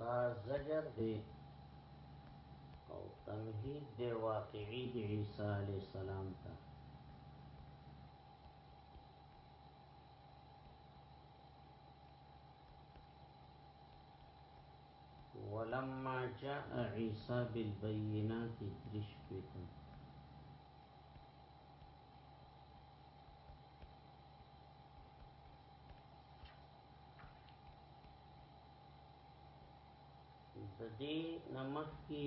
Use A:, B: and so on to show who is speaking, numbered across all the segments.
A: دا زجر دی او تمهید دی واقعی دی عیسی علیہ السلام تا ولما جاء عیسی بالبینات درشپیتن د دې نمخ کې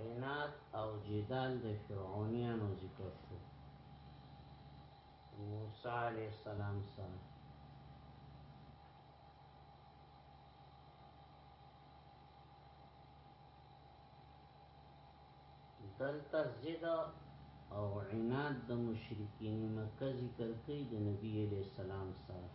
A: عناد او جدال د فرعونیانو ذکر شو موسی علیہ السلام سره دلته زید او عناد د مشرکین مکه ذکر کوي د نبی علی السلام سره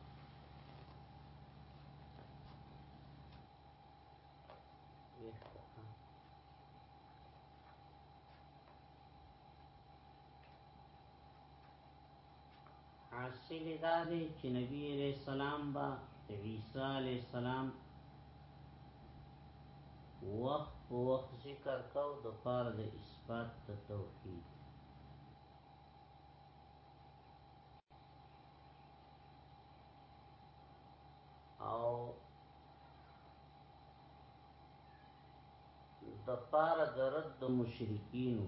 A: حاصل یې دا دی چې نبي علیه السلام به د عیسی علیه السلام وخت په وخت ذکر کو د پاره د اثبات د توحید او د پاره د رد مشرکینو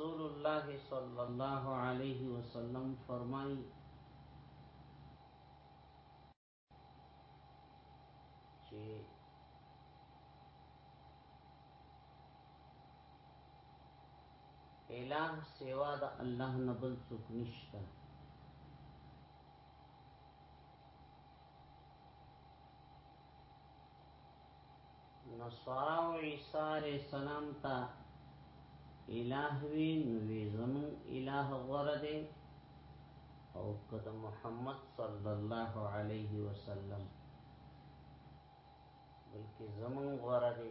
A: رسول الله صلی الله علیه وسلم فرمایي چې الہ سوا د الله نه بل څوک نشته نصاراو عیسی علیہ السلام تا الہ وی نوی زمون الہ غره دی او کد محمد صلی الله علیه وسلم بلکې زمون غره دی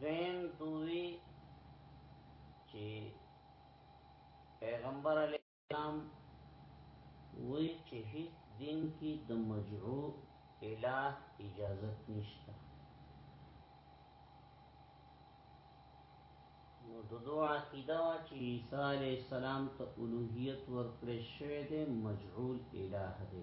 A: دویم دوی چې پیغمبر علیه السلام وی چې هیڅ دین کې د مجعو الہ اجازت نشته نو د دوه عقیده وا چې عیسی علیه السلام ته اولوہیت ورکړې شوې ده مجعول الہ ده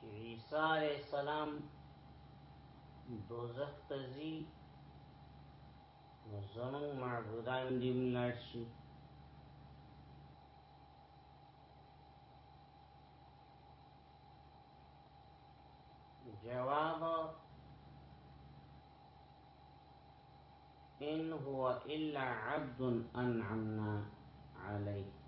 A: چې عیسی علی السلام دوزخ ته ځي نو زمون معبودان دې ملاړ شي جواب ان هو الا عبد انعمنا عليه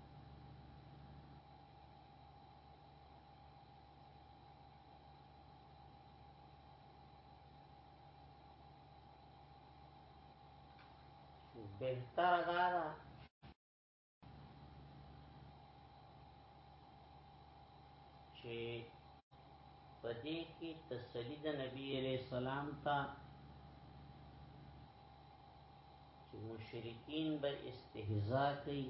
A: بهتره دا ده چې په دې کې تسلی د نبی عليه السلام ته چې مشرکین به استهزاء کوي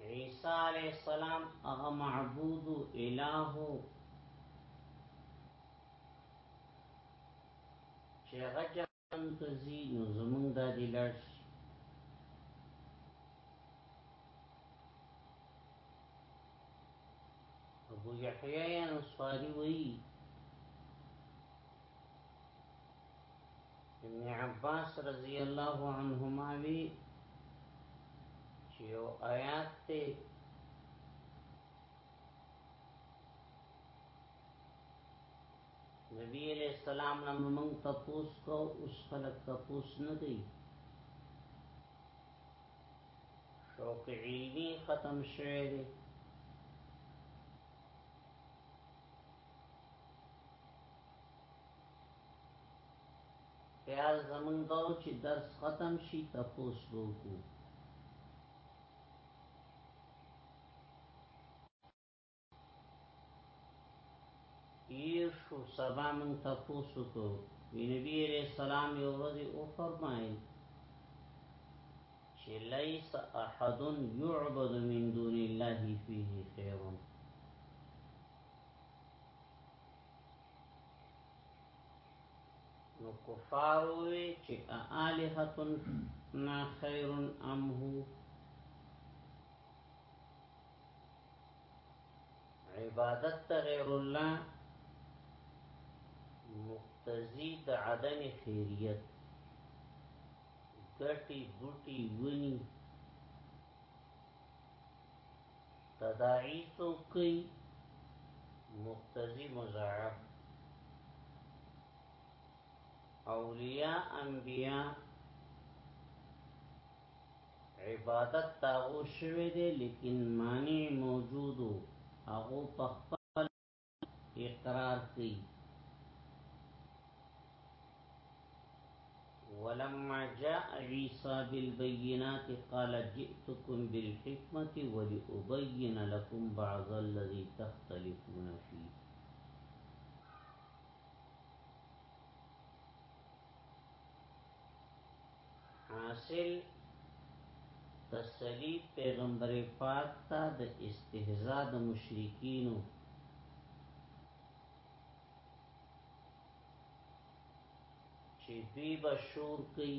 A: عیسی علیہ السلام هغه معبود او الہ چې هغه جهان ته زی نو زمونږ د دلش ابو یحیی انصاری وی ابن عباس رضی الله عنهما وی چې یو آیات ته نبی علیہ السلام نه موږ تپوس کو اوس خلک تپوس نه کوي شوق علمی ختم شوه دی خیال زمونږ به و چې درس ختم شي تپوس به وکړو یشو سبا مونږ تپوس وکړو نبی علیہ السلام یو ورځ او فرمایل چې لیس احد یعبد من دون الله فيه خیر نو کفار وی چې آلهتن نا خیر ام هو عبادت ته غیر الله مقتضی د عدم خیریت ګټي بوټي ونی تداعی څوک کوي مقتضی مضاعف اولیاء انبیاء عبادت تاغو شوه دی لیکن معنی موجودو هغه په اقرار کئی ولما جاء عيسى بالبينات قال جئتكم بالحكمة ولأبين لكم بعض الذي تختلفون فيه حاصل تسلی پیغمبر پاک ته د استهزاء د مشرکینو چې دوی به شور کوي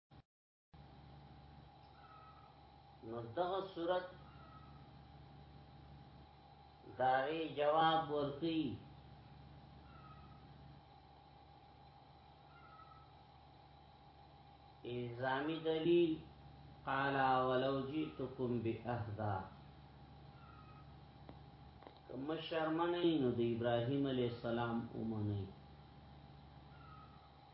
A: نو دغه صورت داغی جواب ورکی الزامی دلیل قالا ولو جیتکم بی احدا کم شرمنی نو دی ابراهیم علیہ السلام امنی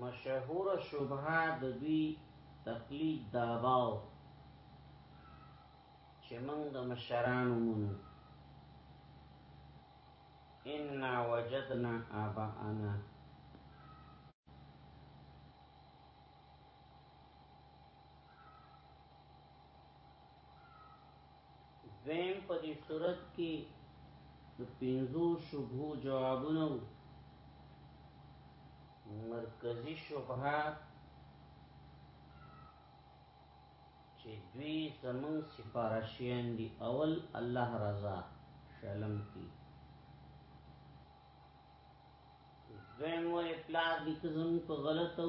A: مشهوره شبهه د دوی تقلید داباو چې موږ د مشرانو منو ان وجدنا ابانا دویم په دې صورت کې د پنځو شبهو جوابونه مرکزی شبهه چې دوی زمون سفارشیان دي اول الله رضا شلم کی دویم و اپلاد دي که زمون په غلطو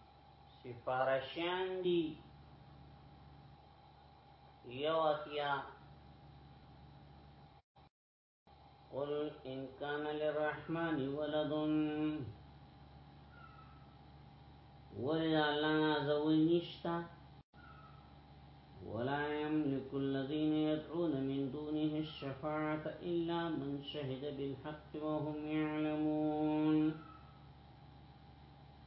A: سفارشان دی یو اتیا قل إن كان للرحمن ولد ولد الله عزوج نشتا ولا يملك الذين يدعون من دونه الشفاعة إلا من شهد بالحق وهم يعلمون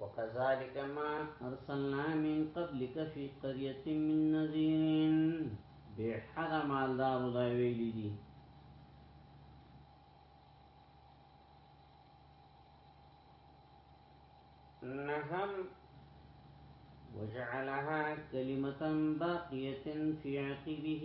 A: وكذلك ما أرسلنا من قبلك في قرية من نذير بحق ما دا ویلی دي نهم وجعلها كلمة باقية في عقبه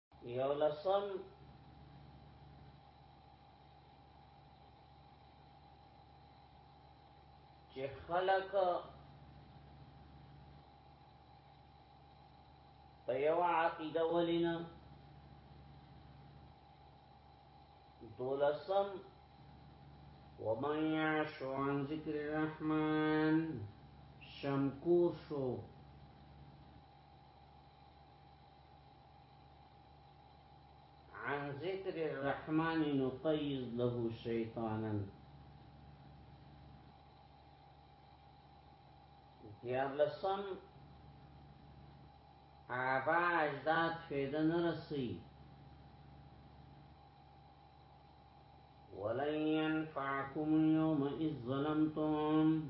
A: یو لسم چې خلق په یو عقیده ولینا دولسم ومن يعش عن ذکر الرحمن شمکور شو عن ذكر الرحمن نقيض له شيطاناً یاد لسم آبا اجداد فیده نرسی ولن ينفعكم اليوم إذ ظلمتم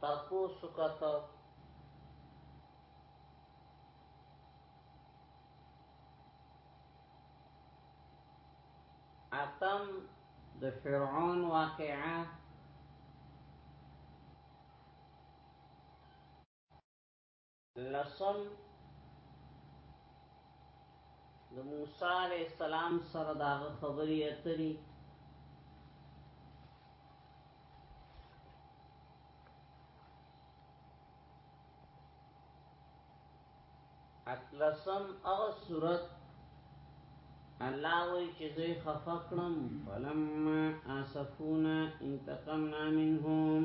A: تاسو کته اتم د فرعون واقعا لسم د موسی علی السلام سره دا خبرې اترې اتلسم هغه صورت الله وی چې زه خفقلم فلما اسفونا انتقمنا منهم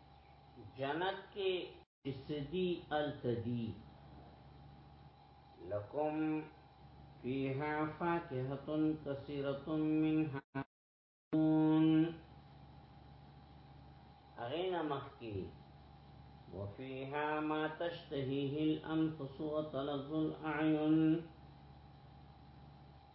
A: جنت کې اسدی التدی لکم فيها فاكهة كثيرة منها أغينا مخكي وفيها ما تشتهيه الأنفس وتلظ الأعين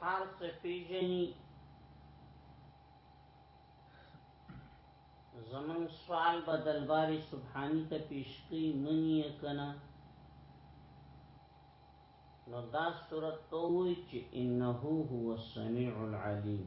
A: هر څه پیژني زمون سوال بدل باری سبحانی ته پیشقی منی کنا نو دا صورت تو وی چې انه هو السميع العليم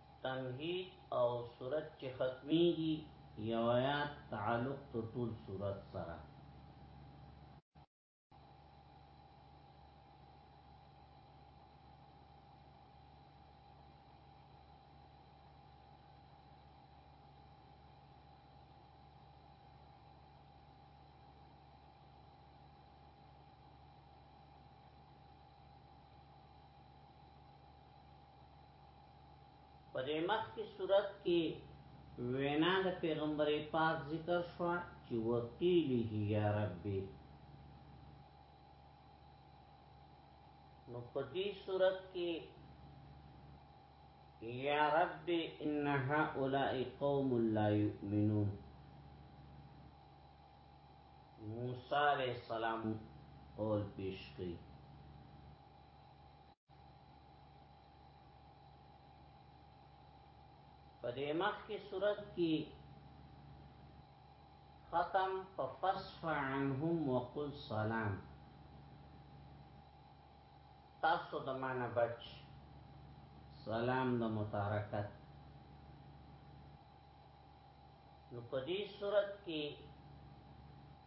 A: تمهید او صورت چې ختمیږي یو آیات تعلق تر ټول صورت سره په دې مخ کې صورت کې وینا د پیغمبر پاک ذکر شو چې وقیله یا ربي نو په دې صورت کې یا رب ان هؤلاء قوم لا يؤمنون موسی علیہ السلام قول پیش کړي په دې مخ کې صورت کې ختم په فصف عنهم وقل سلام تاسو د معنا بچ سلام د متارکت نو په دې صورت کې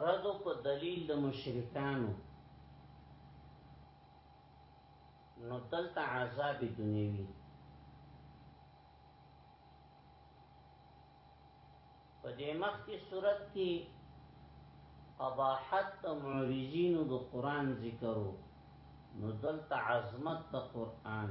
A: رد په دلیل د مشرکانو نو دلته عذاب دنیوي په دې مخ کې صورت کې قباحت د معرضینو د قران ذکرو نو دلته عظمت د قران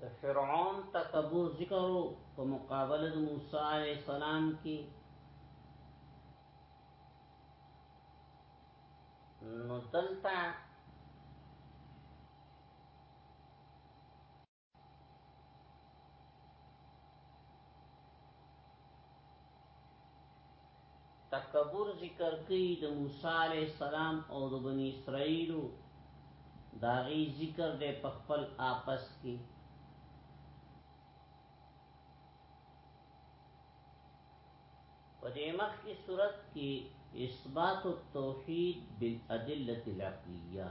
A: د فرعون تکبر ذکر په مقابله د موسی عليه السلام کې نو دلته تکبر ذکر کوي د موسی عليه السلام او د بني اسرائيلو داغي ذکر دې په خپل آپس کې په دې مخ کې صورت کې اثبات التوحید بالادله العقلیه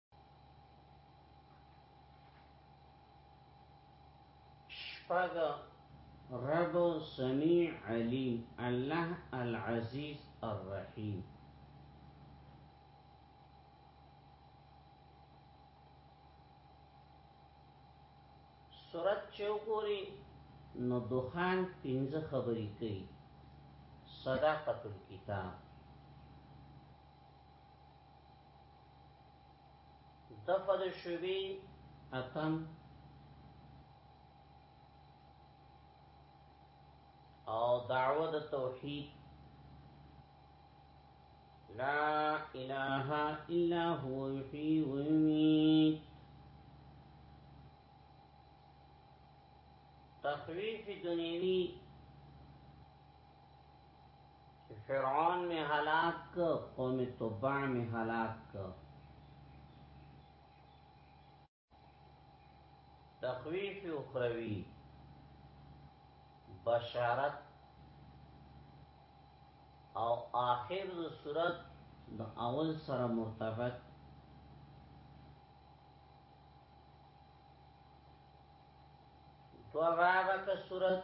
A: شپږ رب سمیع علیم الله العزیز الرحیم سورت چوکوری نو دخان پنځه خبرې کوي صداقت الكتاب دفد شبی اتم او دعوه د توحید لا اله الا هو یحیی و یمیت تخویف دنیوی چې فرعون می هلاک ک قوم تبع می هلاک ک تخویف اخروی بشارت او آخر د صورت د اول سره مرتبط دو رابع کا صورت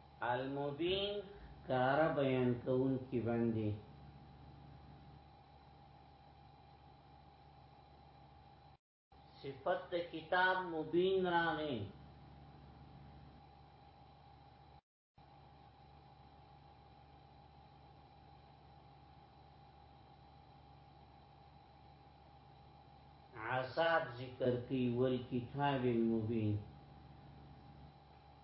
A: المبین ښکاره بیان کوونکی باندې. صفت د کتاب مبین راغی عذاب ذکر کی والکتاب المبین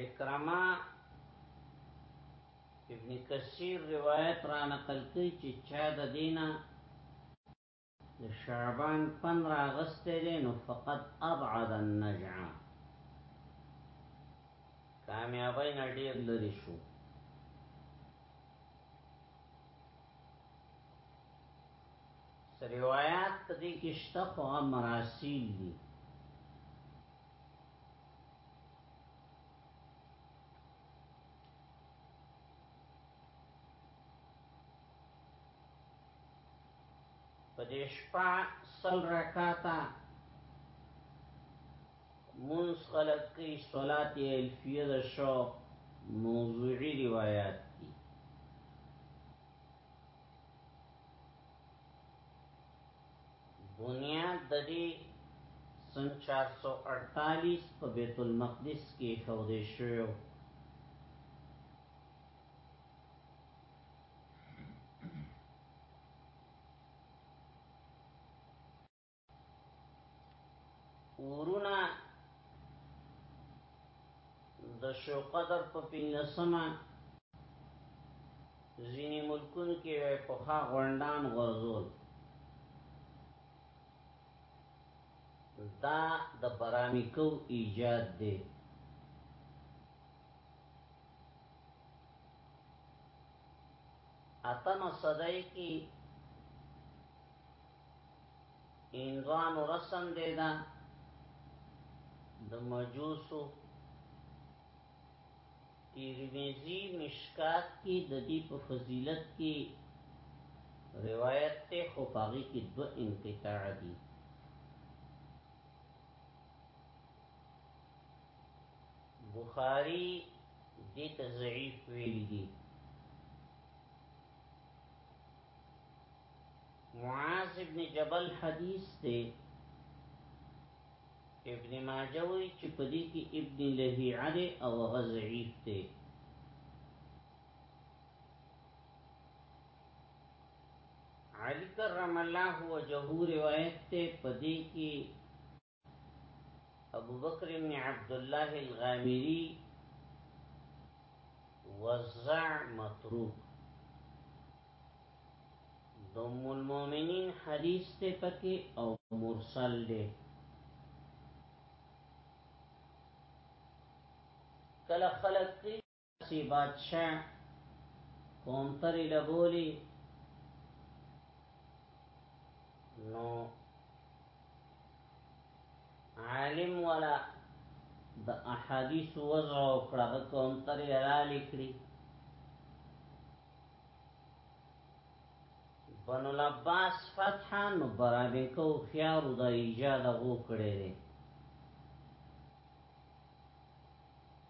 A: اکرمه ابن کثیر روایت را نقل کوي چې چا د دینه د شعبان 15 اگست دی نو فقط ابعد النجع کامیابی نه ډیر لري شو روایت په دې کې شته خو مراسیل دي په دې شپه سل رکعاته منز خلق کی صلات الفیه ده شو موضوعی روایات بنیاد د دې سن 448 په بیت المقدس کې خودې شوی ورونا د شو قدر په پینلسمه ځینې ملکونو کې په خا غونډان غرزول دا د برامیکو ایجاد دی اتمه صدای کې هندوانو رسم دی دا د مجوسو تیرمیزی مشکات کی د دې په فضیلت کې روایت ته خو پاغي کې دو انقطاع دي بخاری دې ته ضعیف ویل دي معاذ ابن جبل حدیث دی ابن ماجه وی چې په دې کې ابن لهیعه دی او هغه ضعیف دی علی کرم الله وجهه روایت ته په دې کې ابو بکر بن عبد الله الغامری وزع متروک دوم المؤمنین حدیث ته پکې او مرسل دی کله خلق سی بادشاہ کوم تری لبولی نو عالم ولا د احادیث وضع او کړه کوم تری را لیکلی بنو لباس فتحا نو برابر کو خیارو دا ایجاد غو کړی دی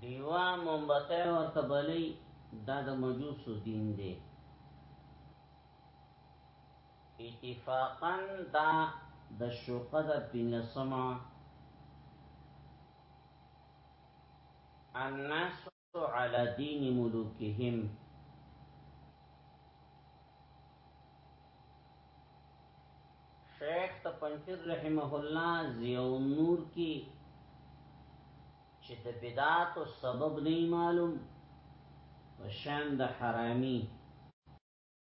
A: دیوا مومبته ورته بلی دا د مجوسو دین دی اتفاقا دا د شوقه د پنځمه الناس على دين ملوكهم شیخ ته پنځیر رحمه الله زیو نور کی چې د بدعات او سبب نه معلوم وشان د حرامي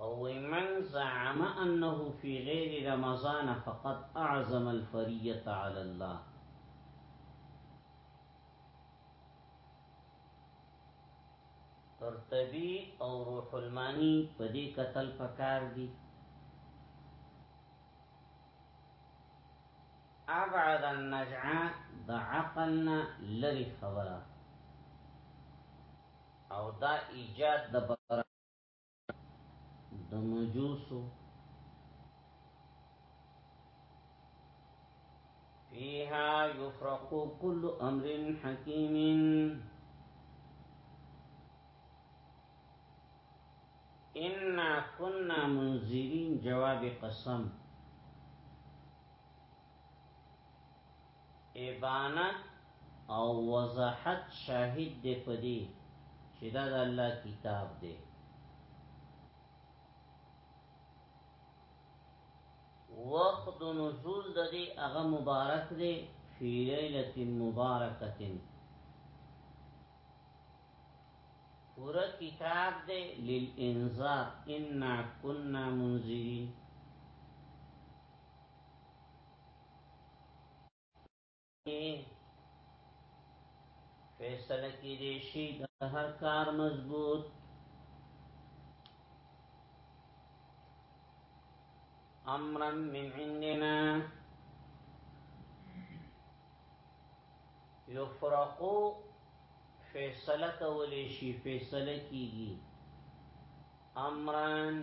A: او ومن زعم انه في غير رمضان فقد اعظم الفريه على الله قرطبي او روح المانی په دې قتل پکار دي ابعد النجع د عقلنا لری خبره او دا ایجاد د د مجوسو فيها يفرق كل امر حكيم ان كنا منذرين جواب قسم ابانت او وضاحت شاهد دی په دې چې دا د الله کتاب دی وقت نزول د دې هغه مبارک دی فی لیلۃ مبارکۃ پورا کتاب دی للانذار انا كنا منذرین فیصله کی دی شي د هر کار مضبوط امرا من عندنا یفرقو فیصله کولی شي فیصله کیږي امران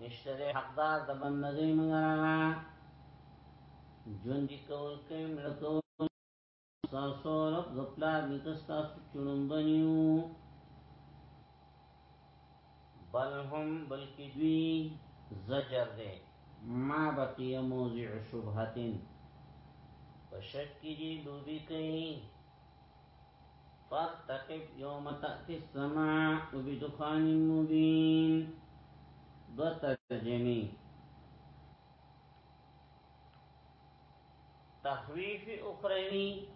A: نشته دې حقدار د بندګۍ مگر هغه ژوند کول کې ملکو تاسو رب د پلار نکستا چونم بنیو بل هم بلکی دوی زجر دے ما بقی موضع شبهتن پشک کی جی لوبی کئی فاتقف یوم تأتی السماء بدخان مبین دو ترجمی تخویف اخروی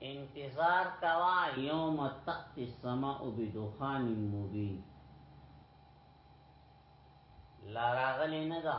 A: انتظار کوا یوم تأتی السماء بدخان مبین لا راغلی نه ده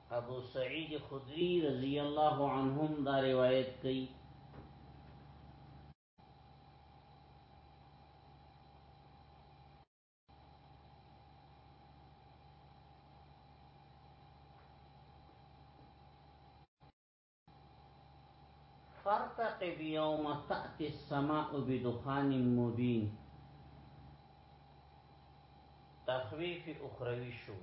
A: ابو سعید خدری رضی الله عنهم دا روایت کوي فارتقب یوم تاتی السماء بدخان مبین تخویف اخروی شو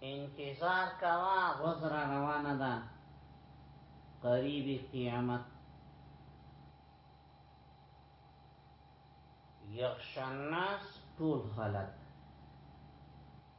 A: انتظار کوا وزر روانه ده قریب قیامت یخشناس ټول خلق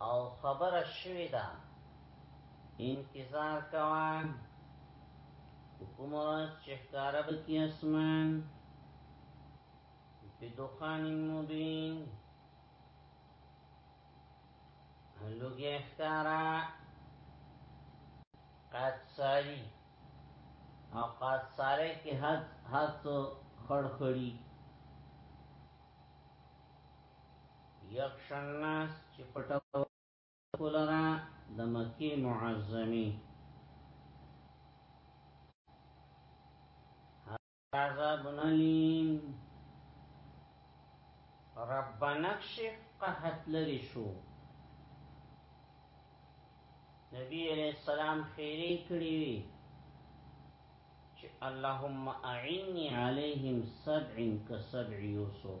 A: او خبره شوی ده انتظار کوان کوم ورځ چې ښکارا به کی اسمان په دخان مبین لوګي ښکارا قد ساری او قد ساره کې حد حد خړخړی یخشن ناس چې پټو کولرا د مکی معظمی عذاب نلیم رب نکشف قحط لری شو نبی علیہ السلام خیری کړی وی چې اللهم اعینی علیہم سبع کسبع یوسف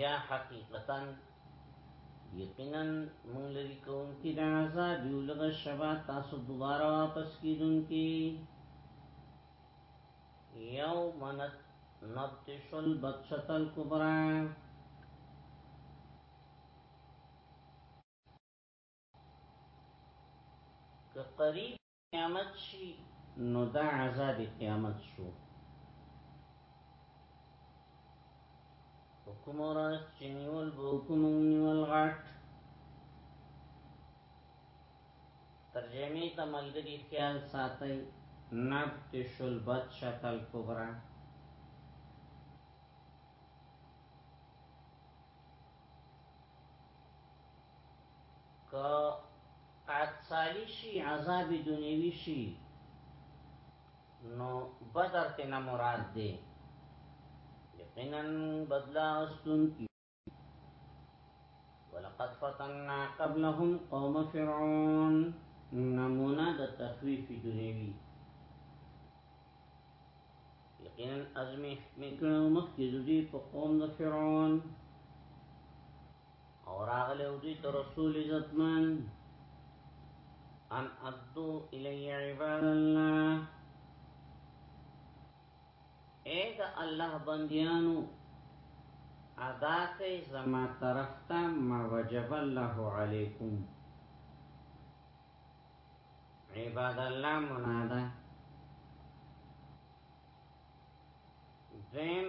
A: یا حقیقتا یقینا مونږ لري کوم کې د عذاب یو لږه شبا تاسو دوباره واپس کیدونکي یو منت نبتشل بچتل کبرا که قریب قیامت شي نو دا عذاب قیامت شو حکم راست چې نیول به حکم نیول غټ ترجمه ته ملګری خیال ساتي نبت شل بچت الکبرى که اتصالي شي عذاب دنیوي شي نو بدر ته نه مراد دی یقینا بدلا استون کی ولقد فتننا قبلهم قوم فرعون نمونه د تخویف دنیوی یقینا ازمیخت میکنو مخی دوی په قوم د فرعون او راغلی او دوی ته رسول عزتمن ان ادو الی عباد الله اے دا الله بندیانو ادا کئی زما طرف تا ما وجب الله علیکم عباد الله منادا دویم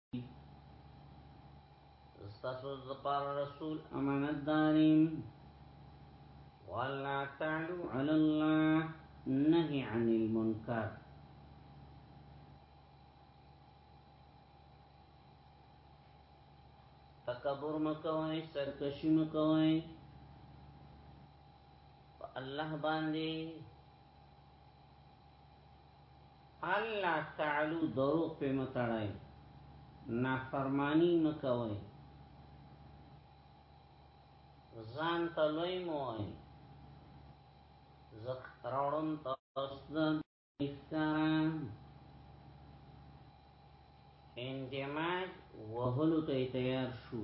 A: استاسو زپار رسول امانت داریم والله تعالو علی الله نهی عن المنکر تکبر مکوئے سرکشی مکوئے الله باندې الله تعالو دروغ په متړای نافرمانی مکوي ځان ته لوی موای زخ راوړم تاسو د اخترام اندماج وهلو ته تیار شو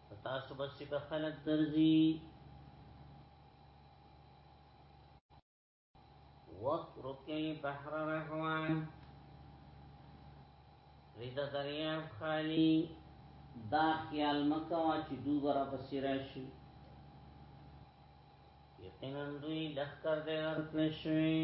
A: تاسو بس په خلک درځي واترك البحر رهوا رضا دریاب خالی دا خیال مکوا چې دوبر پس راشي یقینا دوی لخر دې ورکړ شوی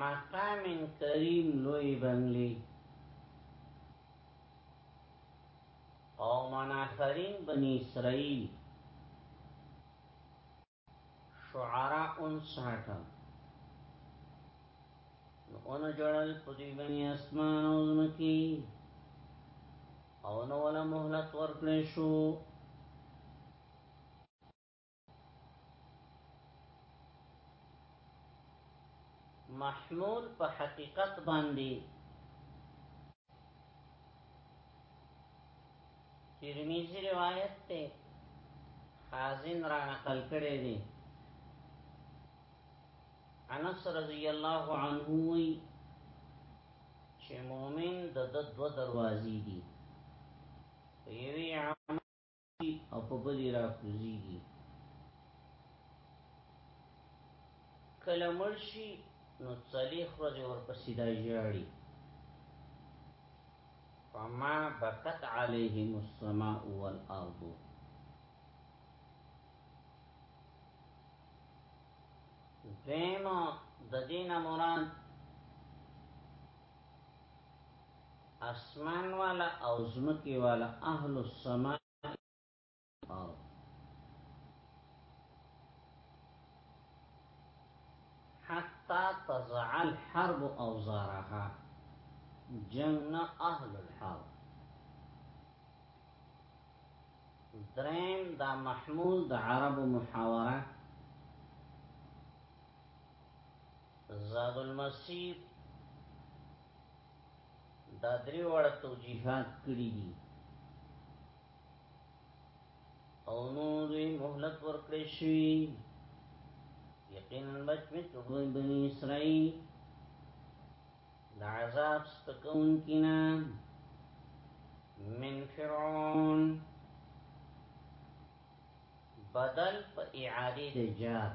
A: مقام کریم لوی بنگلی او مناخرین بنی اسرائیل شعراء انساٹا نو اونو جوڑل پدوی بنی اسمان اوزمکی او نو ولا مهلت ورکړې شو محمول په حقیقت باندې ترمذی روایت ته خازن را نقل کړی دی انس رضی الله عنه وی چې مؤمن د دو دروازې دي وی عمل او په بل یې راکوزېږي. کله مړ شي نو څلېښت ورځې ورپسې دا ژاړي. فما بکت علیهم السماء والارض دویم د دین مراد اسمان والا او زمکی والا اهل السماء او حتى تضع الحرب اوزارها جنگ اهل الحرب درین دا محمول دا عرب محاوره زاد المسیب دا درې وړه توجیهات کړی دي او نو دوی مهلت ورکړی شي یقینا بچمه تغوی بنی اسرائیل دا عذاب ستکون کنا من فرعون بدل په اعاده د جات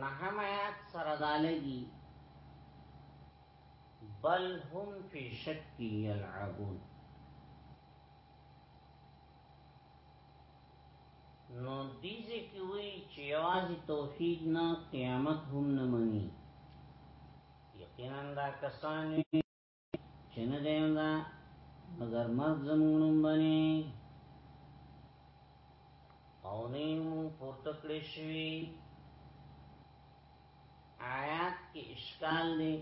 A: نهم آیات سره دالگی بل هم فی شک یلعبون نو دیزه کی وی چې یوازې توحید نه قیامت هم نه مني یقینا دا کسان چې نه دی دا مگر مرد زمونم بنی او نیمو پورتکلی شوی آیات کی اشکال دی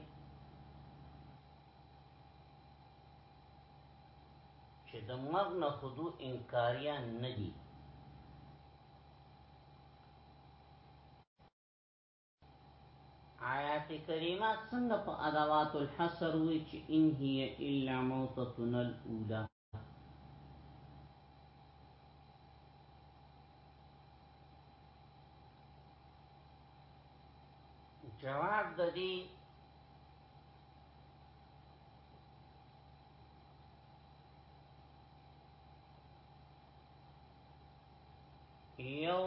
A: چې د مرد نه خودو انکاریان ندی آیات کریمه څنګه په ادوات الحصر وی چې ان هي الا موتتنا الاولى جواب د دې یو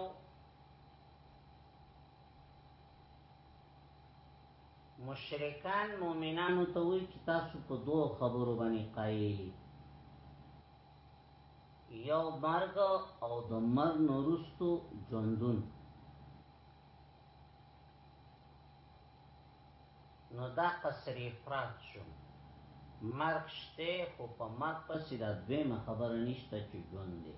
A: مشرکان مؤمنانو ته وی چې تاسو په دوه خبرو باندې قایل یو مرګ او د مرګ نورستو ژوندون نو دا قصر افراد شو مرګ شته خو په مرګ پسې دا دویمه خبره نشته چې ژوند دی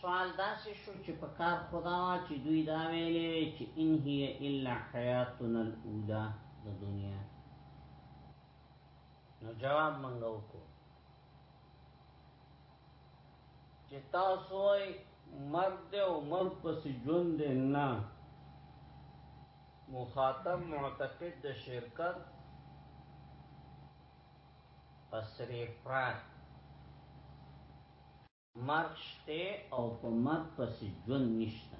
A: سوال داسې شو چې په کار خدا وا چې دوی دا ویلې وي چې ان هي الا حیاتنا الاولى د دنیا نو جواب منغو وکړو چې تاسو یې مرد او مرد پس ژوند نه مخاطب معتقد د شرکت پسری پرات مرګ شته او په مرګ پسې ژوند نشته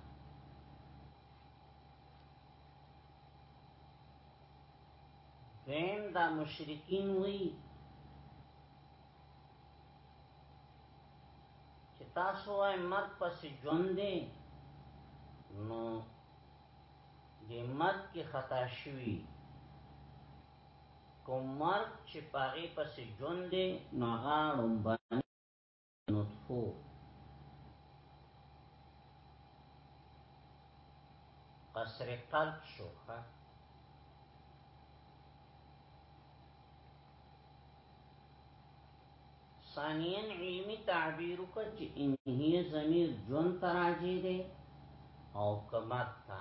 A: دویم دا مشرکین وی چې تاسو وای مرګ پسې ژوند دی نو د مرګ کې خطا شوی کوم مرد چې پاغي پسې ژوند دی نو هغه ړومبني نطفو قصر قلب شوخه ثانیا علمی تعبیر وکړ چې انهی ضمیر جون تراجی دی او کمت تا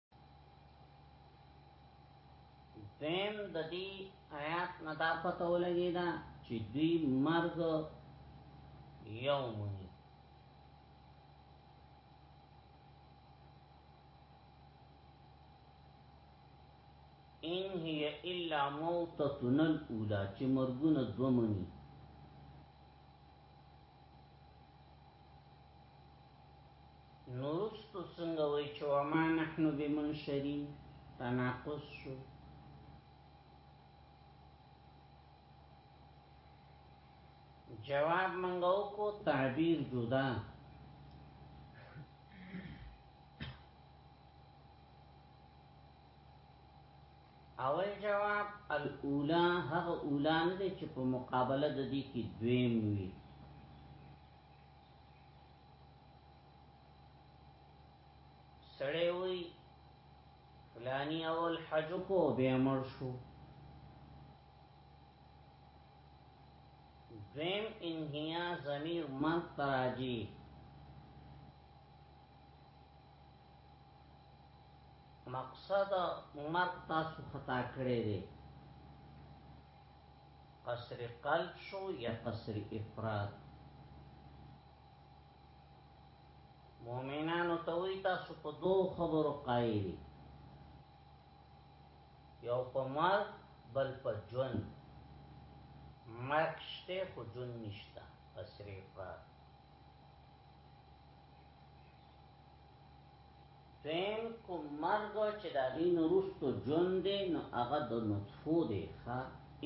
A: دیم د دې آیات نه دا پته ولګی دا چې دوی مرګ یو مونږ ان هي الا موتتن الاولى چې مرګونه دوه مونږ نورستو څنګه وای چې وما نحنو بمنشرین تناقض شو جواب منګو کو تعبیر جدا اول جواب الاولا هغه اولا نه چې په مقابله د دې کې دویم وي سړی وی فلانی اول حج کو بیا مړ شو دویم انهیا ضمیر من تراجی مقصد مرد تاسو خطا کړی دی قصر قلب شو یا قصر افراد مؤمنانو ته وی تاسو په دوه خبرو قایری یو په مر بل په جون مرک شته خو جون نشته قصر افراد دویم کوم مرګ چې د هغې نه وروسته ژوند دی نو هغه د نطفو دی ښه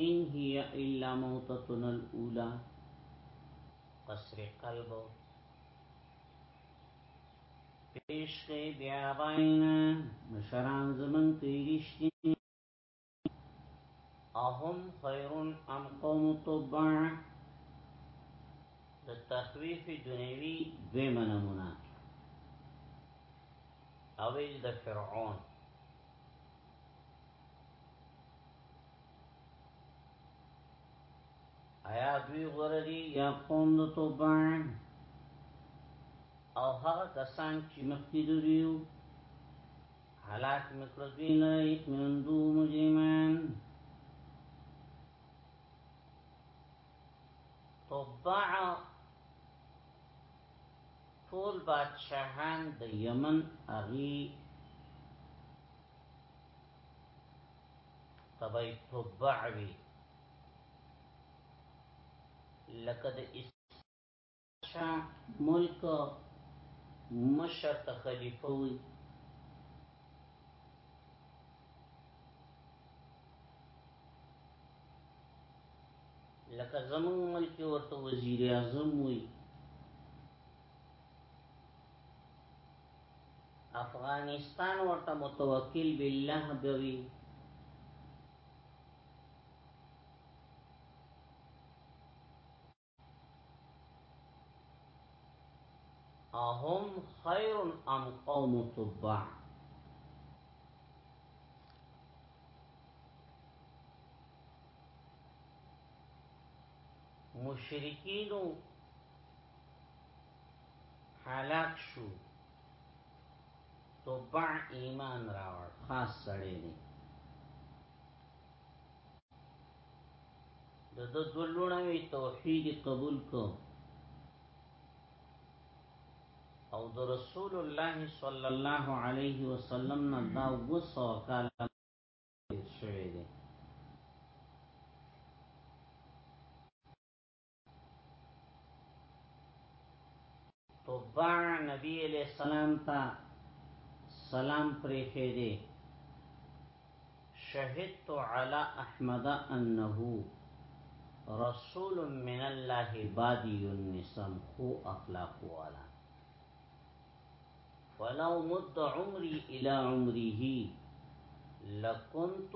A: ان هي الا موتتنا الاولى قصر قلب پیش کئی بیا بائینا مشران زمن کئی رشتی اهم خیرون ام قوم تبع د تخویف دنیوی دوی منمونه اویل د فرعون ایا دوی غره دی یا قوم د توبان او هغه کسان چې مخکې دوی حالات مکرز بی لایت مندو مجرمان طبع ټول بادشاہان د یمن اغي تبعی طبع وی لکه د چا ملک مشر ته خلیفه وی. لکه زمون ملک ورته وزیر اعظم وی. افغانستان ورته متوکل بالله بوي اهم خیر ام قوم تبع مشرکینو حلاک شو تبع ایمان راوړ خاص سړی دی د د دولونه وی توحید قبول کو او د رسول الله صلی الله علیه وسلم نه دا وسو کال شوی دی تبع نبی علیہ السلام تا سلام پریخی دی شهدت علی احمد انه رسول من الله بادی النسم خو اخلاق والا ولو مد عمری الى عمره لکنت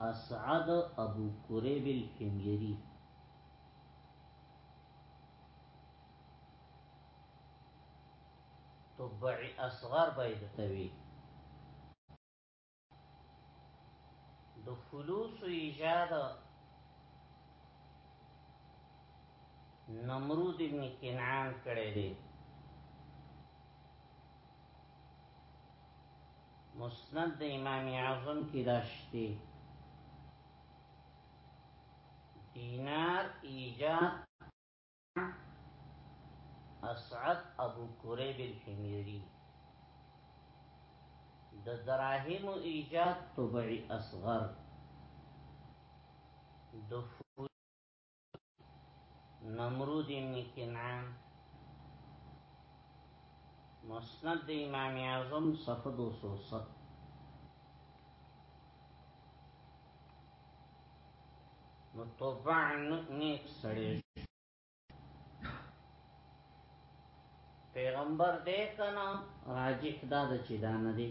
A: اسعد ابو قریب الحميري تبع اصغر باید توی د فلوس ایجاد نمرود ابن کنعان کړی دی مسند د امام اعظم کې داشتي دینار ایجاد اسعد ابو قریب الحمیری د دراهم ایجاد طبعی اصغر د نمرود ابن کنعان مسند امام اعظم صفحه 207 متوبع نیک سړی پیغمبر دې کنه راجح دا د چیدان دی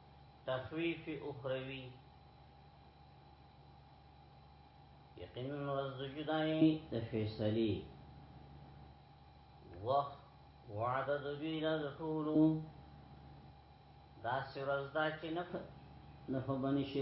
A: تخویف اخروی یقینا ورځ د جدای د فیصله وخت وعده د دوی را ټولو دا سرز دا چې نه نه بنشي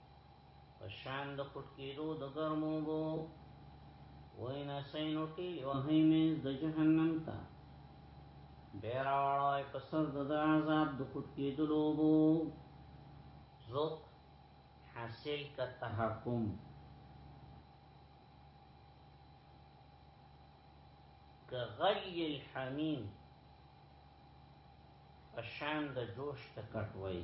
A: پشان د پټ کېدو د ګرمو بو وینا سینو ټی وهی مز د جهنم تا بیراړای په سر د عذاب د پټ کېدلو بو زوق حاصل کا تحکم کغلی الحمیم پشان د جوش تکټوئی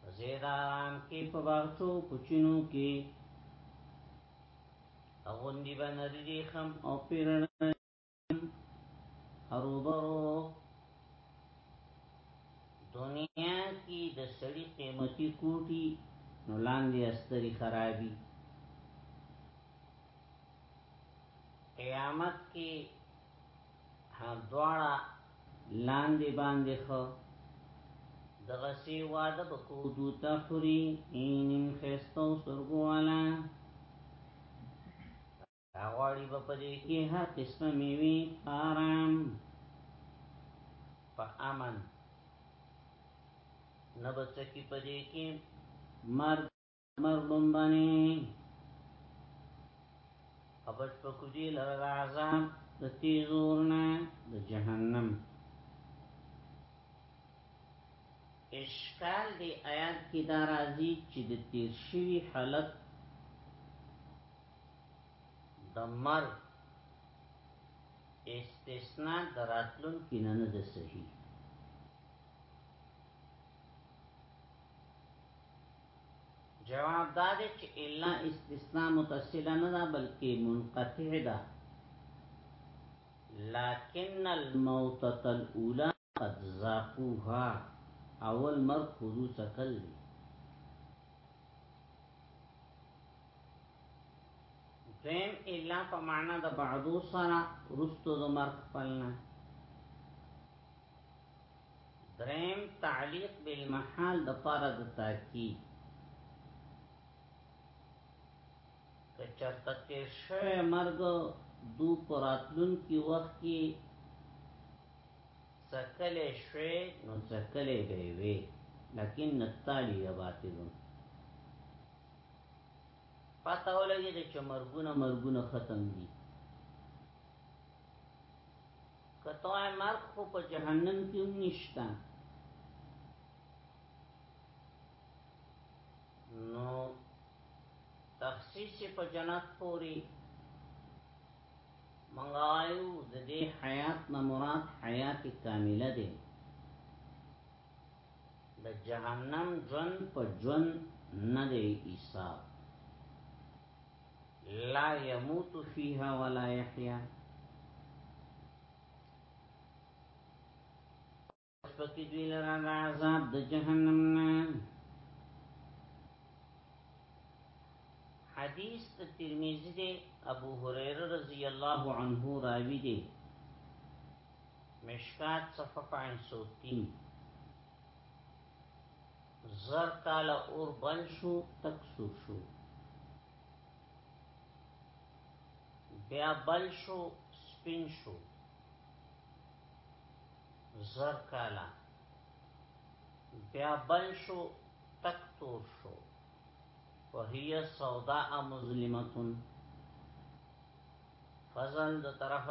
A: په زیر آرام کې په باغچو کوچینو کې اغوندی به نری ریخم او پیرن اروبرو دنیا کی د سړی قیمتی کوټی نو لاندې استری خرابی قیامت کی هم دواړه لاندې باندې خو دغه سی واده بکو دو تخری اینم خستو سرګو والا اغواری با پدې کې هر قسمه میوي آرام په امن نبچکی پدې کې مرګ مظلوم بني ابش پکو دی لرد عذاب د تیزورنا د جهنم اشکال دی آیات کی دا رازی چی د تیر شوی حالت د مرد استثناء دراتلون کی نه نه صحیح جواب دا دی چې الا استثناء متصله نه ده بلکې منقطع ده لكن الموتة الاولى قد ذاقوها اول مرګ خودو سکل دی دویم الا په معنا د بعدو سره رستو د مرګ پلنه دریم تعلیق بالمحال د پاره د تاکید که چرته تیر شوی مرګ دو پراتلون کی وخت کی سکلی شوی نو سکلی بیوی لیکن نتالی یا باطلون پتا ولګی چې مرګونه مرګونه ختم دي کتوع مرخ خو په جهنم کې هم نشتا نو تخصیص په جنت پوری منغایو د دې حیات نه مراد حیات کامله ده د جهنم جون په جون نه دی حساب لا يموت فيها ولا يحيا پکې دوی لرا د عذاب د جهنم نه حدیث د ترمذی دی ابو هريره رضی الله عنه راوی دی مشکات صفحه 503 زر کال اور بند شو تک سور شو بیا بل شو سپین شو زر کالا بیا بل شو تک تور شو وهي سوداء مظلمتن فزن د طرف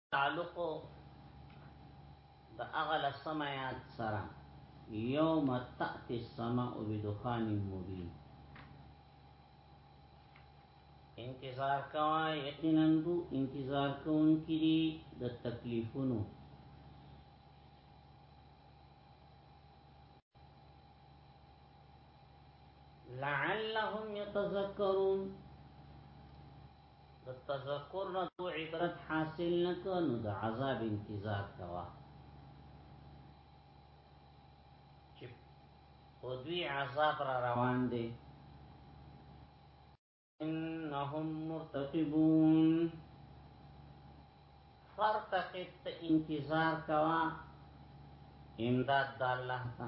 A: تعلق د هغه لسمات سره یوم تأتی السماء بدخان مبین انتظار کوا یقینا دو انتظار کون کری د تکلیفونو لعلهم يتذكرون د تذکر نه تو عبرت حاصل نکو نو د عذاب انتظار کوا چې او دوی عذاب را روان دي انهم مرتقبون فرتقب ته انتظار کوا امداد د الله ته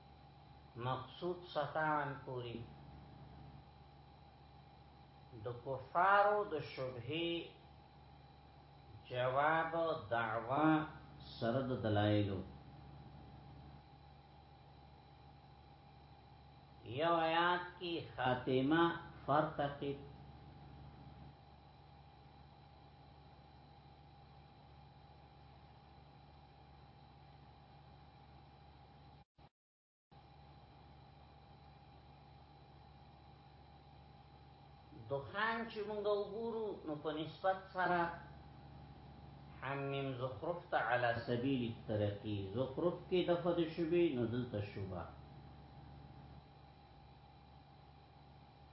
A: مقصود ستان پوری د کفارو د شبهه جواب دعوا سرد دلایلو یو آیات کی خاتمه فرتقب دخان چې موږ وګورو نو په نسبت سره حمیم زخرف ته علی سبیل الترقی زخرف کې د فد شوبې نو دلته شوبه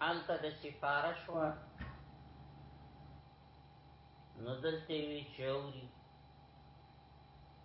A: الته د سفارش و نو دلته وی چوري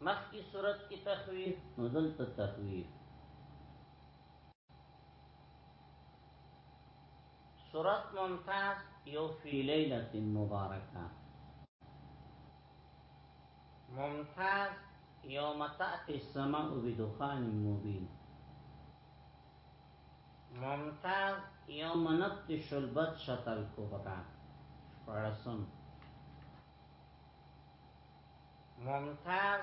A: مخکی صورت کی تخویف نو دلته تخویف صورت ممتاز یو فی لیلت مبارکه ممتاز یوم تأتی السماء بدخان مبین ممتاز یوم نبتش البتشت الکبرا شپارسم ممتاز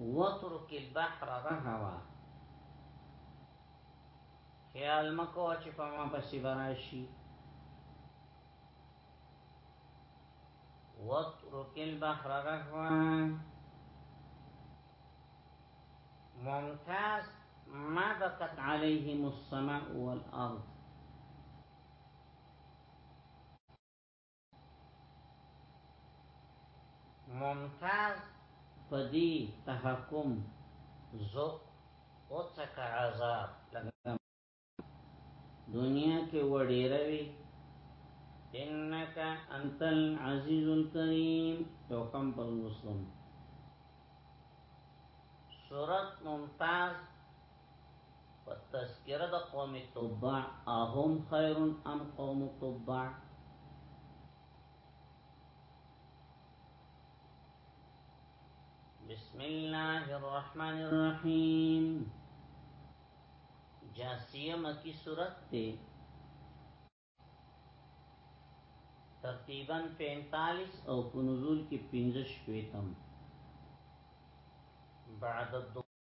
A: وترك البحر رهوى خيال مكوة فما بسي براشي وَاتْرُكِ الْبَحْرَ رَهْوًا ممتاز ما بقت عليهم السماء والأرض ممتاز پدی تحکم زو او تک عذاب لگم دنیا کې وړي روي انك انت العزيز الكريم تو کم پر مسلم سورت ممتاز تذکره د قوم تبع اهم خیر ام قوم تبع بسم الله الرحمن الرحیم جاسیه مکی صورت ته تقریبا 45 او په نزول کې 15 شپیتم بعد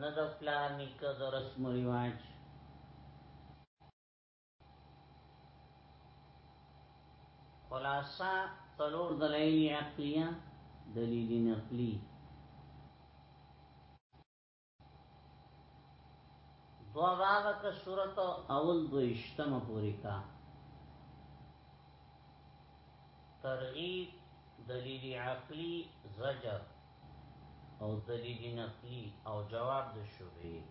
A: نه د پلار نیکه د رسم و رواج خلاصه تلور دلائل عقلیه دلیل نقلی دو بابا که صورت اول دو اشتم پوری کا ترغیب دلیل عقلی زجر او دلیل نقلی او جواب د شبهه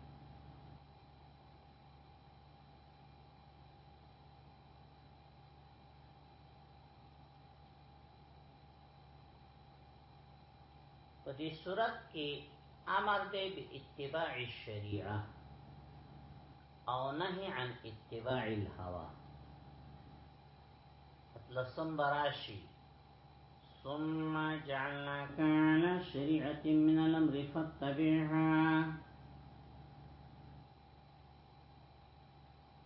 A: په دې صورت کې امر دی به اتباع الشریعه او نهي عن اتباع الهوى لسم براشي ثم جعلناك على شريعة من الأمر فاتبعها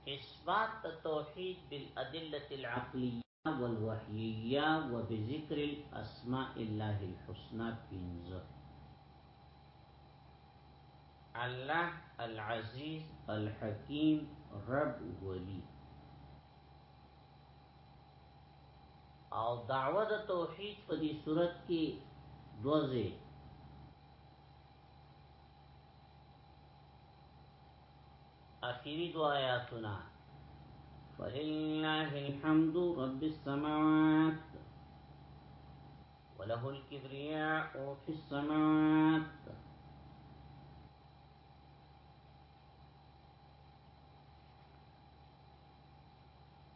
A: إثبات التوحيد بالأدلة العقلية والوحيية وبذكر الأسماء الله الحسنى في بنزه الله العزيز الحكيم رب ولي او دعوه د توحید په دې صورت کې دوزه اخیری دو آیاتونه فلله الحمد رب السماوات وله الكبرياء في السماوات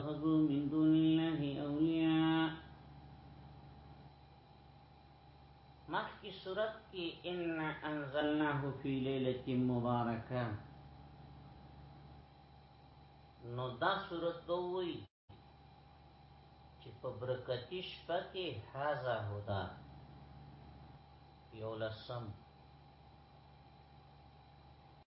A: اتخذوا من دون الله اولیاء مخ کی صورت کی ان انزلناه فی لیلۃ مبارکہ نو دا صورت دوی چې په برکتی شپه کې هاذا هدا یو لسم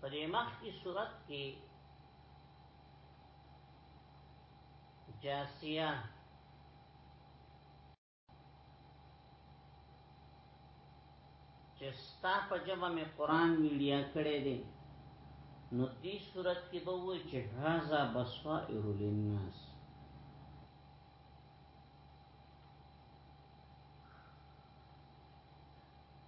A: په دې مخ کی صورت کې جاسیه چې ستا په جبه مې قران میډیا کړې دي نو دې صورت کې به وای چې هاذا بصائر للناس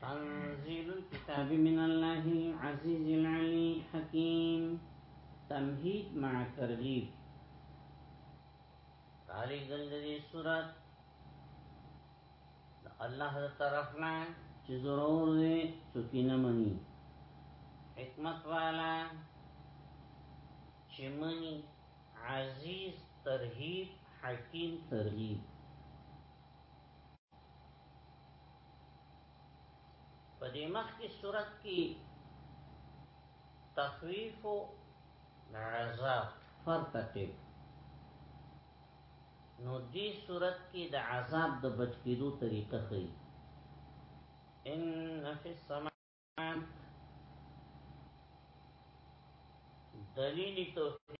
A: تنزيل الكتاب من الله العزيز العلي حكيم تمهيد مع ترغيب تعالي قلدي سورة الله ده طرفنا چې ضرور دي چوکي نه مني حکمت والا چې مني عزيز ترهيب حکيم ترغيب په دې مخ کې صورت کې تخویف او عذاب فرق دی نو دې صورت کې د عذاب د بچ کېدو طریقه خي ان فی السماء دلیل توحید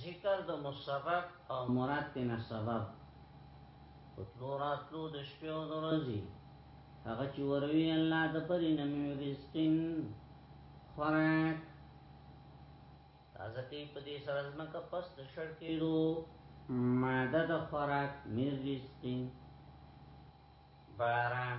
A: ذکر د مسبب او مراد تینا سبب وطلو راتلو د شپې او د ورځې هغه چې وروي الله د پرې نه من رزقین خوراک تازه کې په دې سره ځمکه پس د شړ کېدو ماده د خوراک من رزقین باران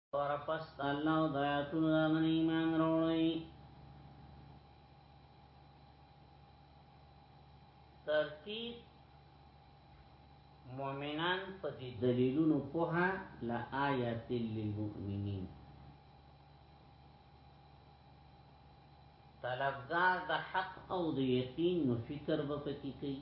A: ورپس د الله او د آیاتونو دا من ایمان روړی ترتیب مؤمنان په دې دلیلونو په لا آیات للمؤمنین طلبگار د حق او د یقین نو فکر به پکې کوي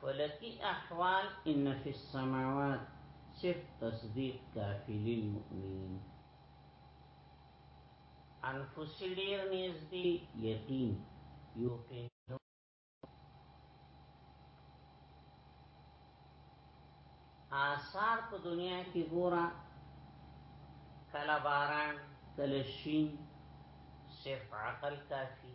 A: فلکی احوال ان فی السماوات صرف تصدیق کافی للمؤمنین انفسی ډیر نزدی یقین یوقین آثار په دنیا کې ګورا کله باران کله شین صرف عقل کافی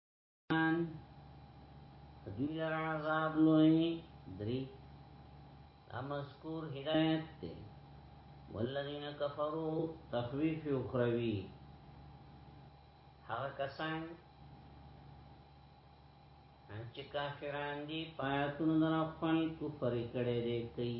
A: دوی لر عذاب لوئی دری امذکور ہدایت تے والذین کفرو تخویف اخروی هغه کسان چې کافران دي پاتون د خپل کفر کړي دي کوي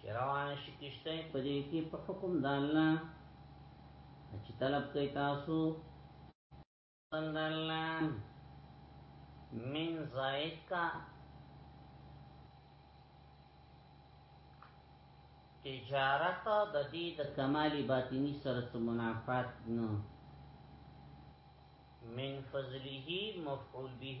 A: شروان شي کشته په دې کې په حکم د الله چې طلب کوي تاسو څنګه الله من زائد کا تجارت د دې د کمالی باطینی سره څه منافات نه من فضله مفعول به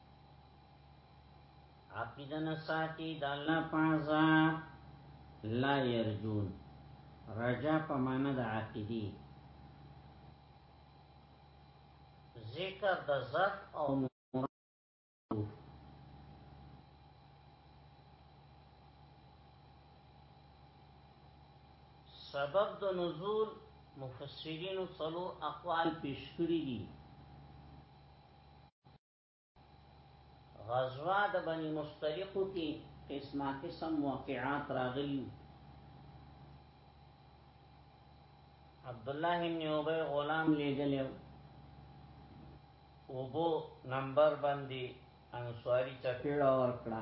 A: عقیده نه ساتي د الله په عذاب لا يرجون رجا په معنا د عقیدی ذکر د ظرف او سبب د نزول مفسرین څلور اقوال پیش کړی دي غزوه د بنی مستلقو کې قسمه قسم واقعات راغلي عبد الله بن ابي غلام لګلو وبو نمبر باندې انصاری چپیړه ورکړه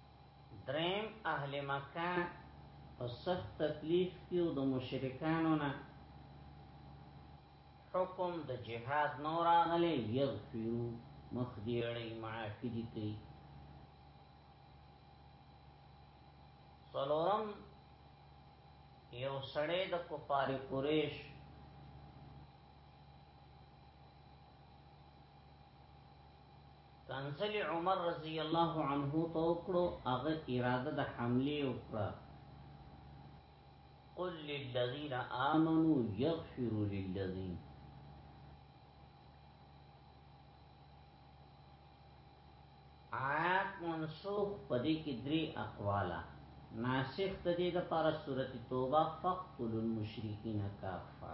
A: دریم اهل مکه په سخت تکلیف کې او د مشرکانو نه حکم د جهاد نور اغلی یغفرو مخ دی اړی معافی دی کوي سلورم یو سړی د کفار قریش کنسل عمر رضی الله عنه توکړو هغه اراده د حمله وکړه قل للذین آمنوا یغفروا للذین آیات منسوخ پدې کې درې اقواله ناسخ د دې د پر سورته توبه فقتل المشرکین کافه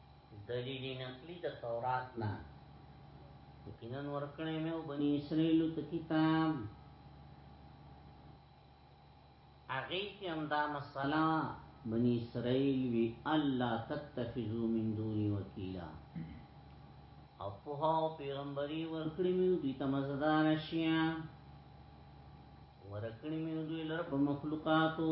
A: دلیل نقلی د تورات نه یقینا ورکړې مې او بنی اسرائیل ته کتاب هغه کې هم دا مسله بنی اسرائیل وی الله تتخذو من دونی وکیلا او په هاو پیغمبري ورکړې مې دوی ته مزدار شیا ورکړې مې دوی لر په مخلوقاتو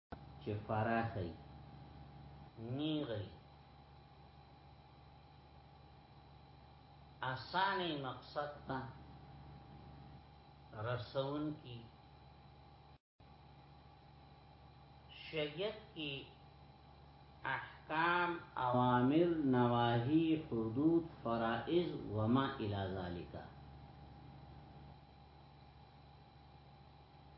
A: چې فراخی نیغی آسانه مقصد ته رسون کی شریعت کی احکام اوامر نواهی حدود فرائض وما الى ذالک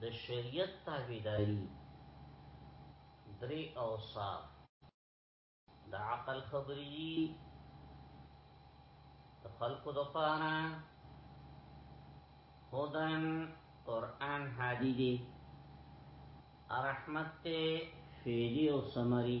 A: د شریعت تابعداري درې اوصاف د عقل خبري د خلقو د پاره هدن قرآن هادی دی رحمت ته فیدی او سمری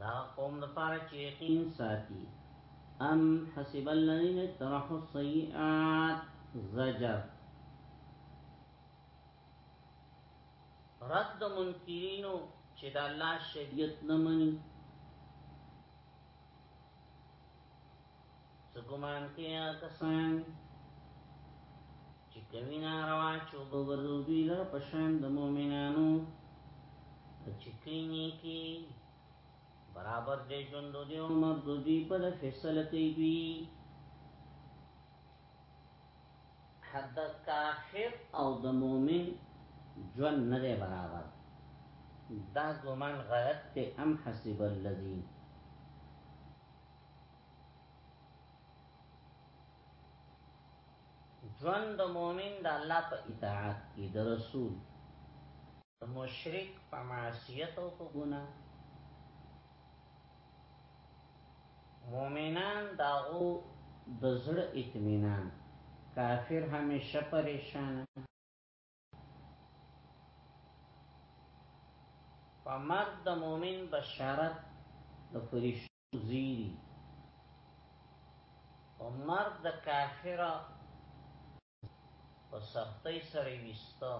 A: دا قوم د پاره چې یقین ساتي ام حسب الذين اجترحوا السيئات زجر رد منکرینو چې د الله شریعت نه مني څه ګمان کې یا کسان چې کوي ناروا چې وګورو دوی لر پشان د مؤمنانو چې کینی کی برابر دې ژوند دې او مرګ دې په فیصله کوي حد کافر او د مؤمن ژوند نه برابر دا ګمان غلط ته ام حسب الذين ژوند د مؤمن د الله په اطاعت کې د رسول مشرک په معصیت او په ګناه مؤمنان داغو د زړه اطمینان کافر همیشه پریشان په مرد د مومن بشارت د فرشتو زیری په مرد د کافر په سختۍ سره وستا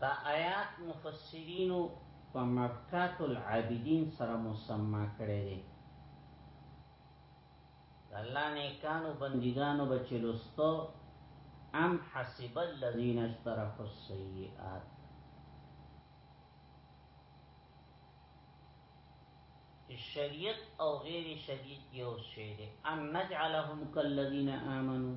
A: د آیات مفسرینو په مبکات العابدین سره مسما کړی دی د الله نیکانو بندګانو به چې لوستو ام حسب الذين اشتركوا السيئات شریعت او غیر شریعت یو شی دی ان نجعلهم كالذين آمنوا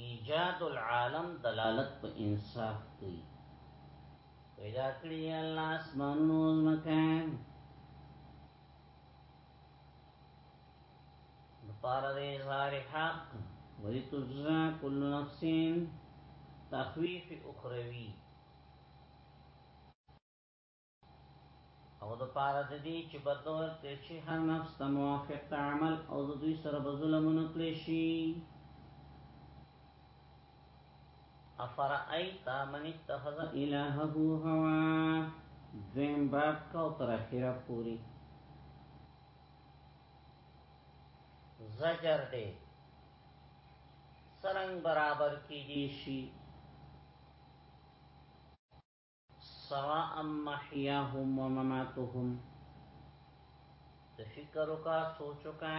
A: ایجاد العالم دلالت په انصاف کوي پیدا کړی الله اسمانونو زمکان پارا دے اظہار حق ولی تجزا کل نفسین تخویف اخروی او د پاره د دې چې بدلو ورکړي شي هر نفس ته موافق عمل او د دوی سره به ظلم نه کړی شي افرأيت من اتخذ الهه هوا دویم باب کو تر اخره پوری زجر دے سرنگ برابر کی دیشی سواء محیاهم و مماتهم ته فکر وکا سوچ وکا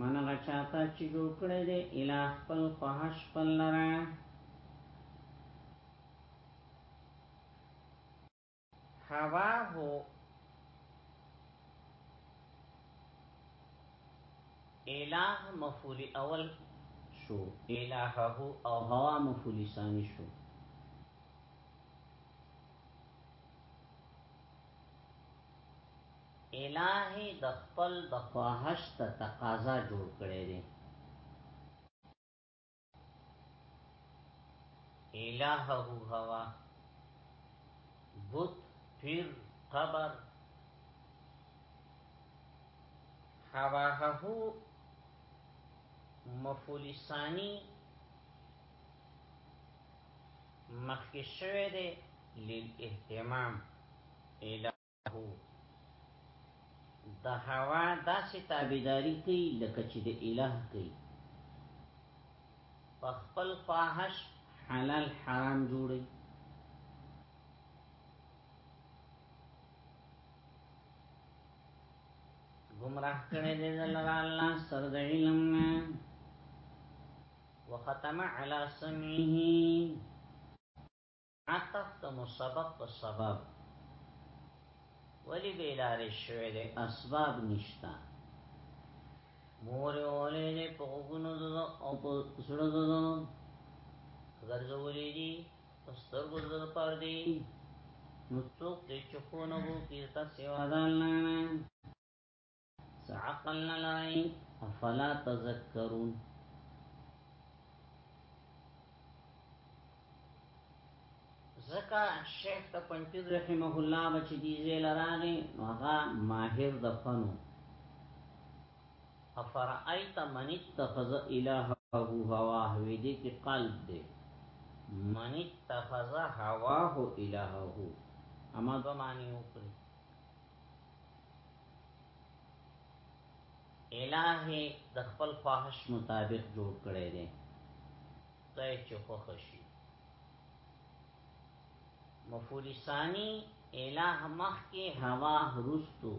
A: من غچاتا چې جوړ کړی دی الہ خپل خواهش خپل لره هواه الہ مفعول اول شو الہه او هوا مفعول ثانی شو الهی د خپل د خواهش ته تقاضا جوړ کړی دی الهه هوا بوت پیر قبر هواهه مفولسانی مخکې شوه دی للاهتمام الهو د هوا داسې تابعداري کوي لکه چې د الٰه کوي په خپل خواهش حلال حرام جوړي گمراه کړي دې الله سر د علم نه وختم علی سمعه عطف د مسبب په سبب ولی بیلاره شوه د اسباب نشتا مور اولې دې په غوګونو دغه او په سړو دغه ګرځولې دي په سترګو دغه پار دي نو څوک دې چکو نه وو کې تاسو وادان نه عقل نه لري افلا تذکرون زکا شیخ ته پنځیر رحمه الله بچ دی زیل راغی نو هغه ماهر د فنو افرایت من اتخذ الهه هواه وی دی کی قلب دی من اتخذ هواه الهه اما دو معنی وکړي الہ د خپل خواهش مطابق جوړ کړی دی ته چې خوښ شي مفعول ثانی الہ مخ کې هوا هرستو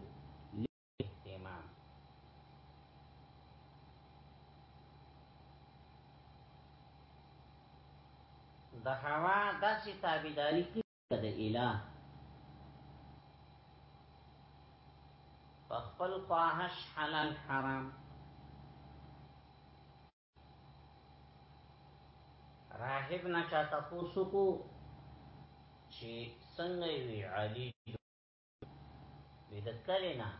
A: اهتمام د هوا داسې تابعداري د اله خپل خواهش حلال حرام راهب نه چاته پوسو کو چې څنګه وی علی وی د کلینا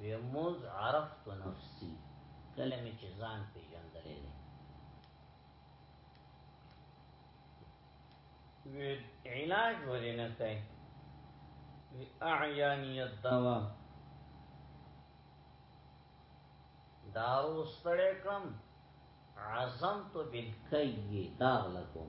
A: وی موز عرفت نفسی کلمه چې ځان پیژندلې ده وی علاج ولې نه کوي وی اعیانی الدوا دارو ستړی کړم عزمت بالکی داغ لکم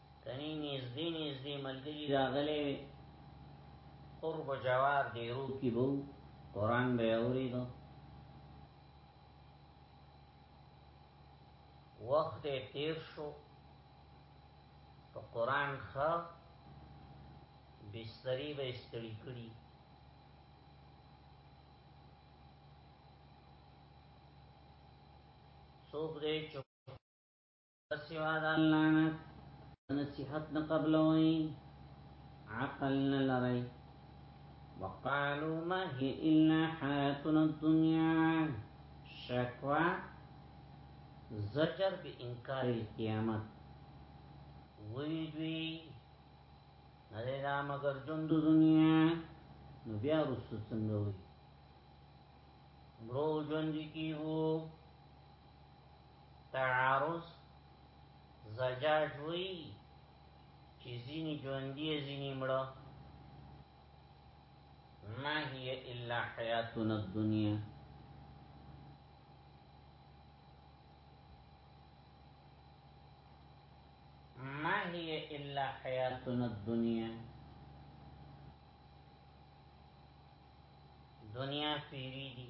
A: کني نږدې نږدې ملګری راغلی وي قرب جوار دی رو کی بو قران به اوریدو وخت تیر شو په قران خا بستری به استړی کړی څوک دې سوا د الله نه نصيحت نه قبلوي عقل نه لري وقالو ما هي الا حياتنا الدنيا شکوا زجر به انکار قیامت وی دوی نده دا مگر جون دو دنیا نو بیا رسو څنګه وی برو جون دی کی وو تعارض زجاج وی چې ځینی ژوندې ځینی مړه ما هي الا حياتنا الدنيا ما هي الا حياتنا الدنيا دنیا پیری دی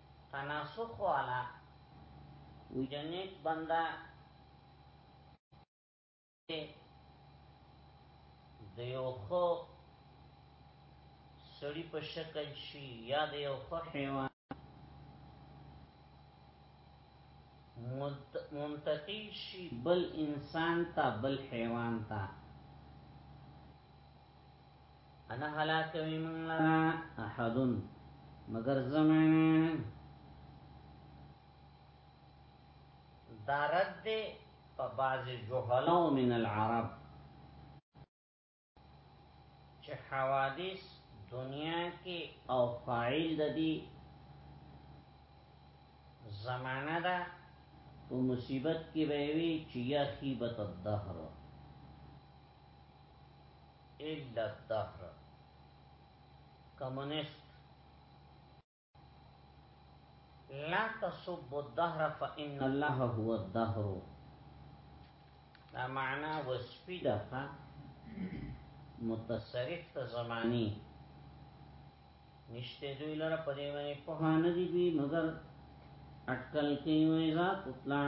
A: تناسخ والا وی د نیک بنده د یو خو سړی په شکل شي یا د یو خو حیوان منتقل شي بل انسان ته بل حیوان ته انا هلاکوي من لرا احدن مگر زمانه دارد دې په باز جوهلو من العرب چې حوادث دنیا کې او فاعل د دې زمانہ ده په مصیبت کې به وي چې یا خیبت الدهر الا الدهر کمونست لا تصب الدهر فإن الله هو الدهر دا معنا وسپی ده متصرف ته زمانی نشته دوی لره په دې باندې په هانه دي مگر اٹکل کوي ذات اطلاع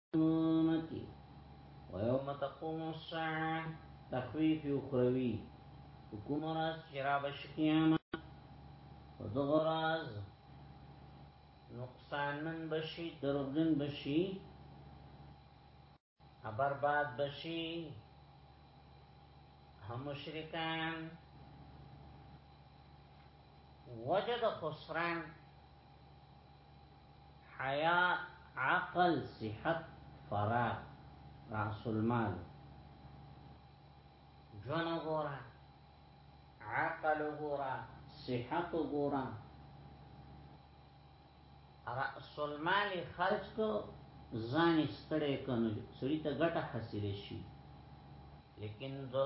A: مکی ويوم تقوم الساعه تخويف اخروی حکوم راز شراب شقیامه ودغراز نقصانن بشی دروغجن بشی ابرباد بشی هم مشرکان وجد خسران حیا عقل صحت فراغ راس المال جون ګورا عقل ګورا صحت ګورا راس المال خرج کو ځان ستړی کنو سړی ته ګټه حاصله شي لیکن دو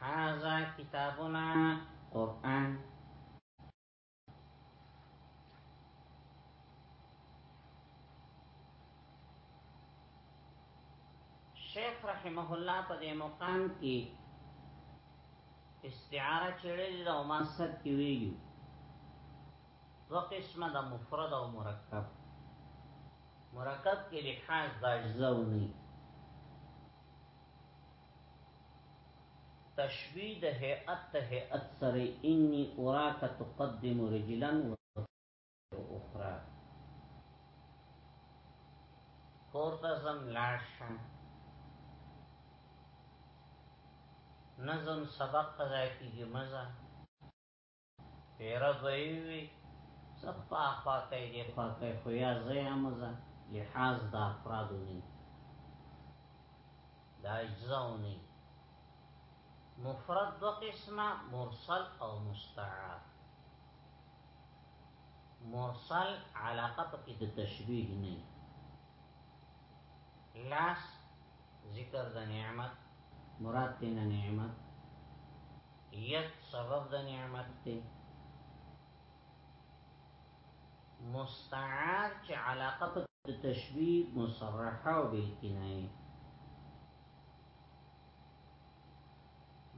A: هاذا کتابنا قرآن شیخ رحمه الله په دې مقام کې استعاره چړلې او مقصد کې ویلو دو قسمه د مفرد او مرکب مرکب کې لحاظ د اجزاو نه تشبیه د هیئت ته هیئت سره انی اراک تقدم رجلا و اخرا کورته زم لاړ شم نظم سبق قضا کیږي مزه پیرا زویوی سخوا خوا کئی دی خوا کئی خویا زی امزا لحاظ دا افرادو نی دا اجزاو نی مفرد دو قسمه مرسل او مستعار مرسل علاقه پکې د تشبیه نه لاس ذکر د نعمت مراد تینا نعمت یت سبب د نعمت ته مستعار چې علاقه په تشبیه مصرحه او بالکنایه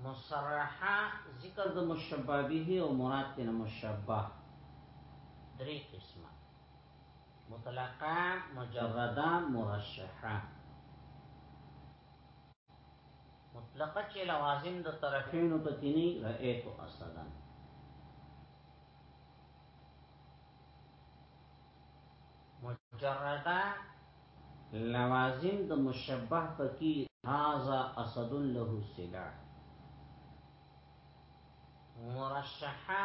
A: مصرحه ذکر د مشبه به او مراد تینا مشبه درې قسمه مطلقه مجرده مرشحه مطلقه چې لوازم د طرفینو پکې نه رأیت اسدا مجرده لوازم د مشبه پکې هاذا اسد له سلاح مرشحه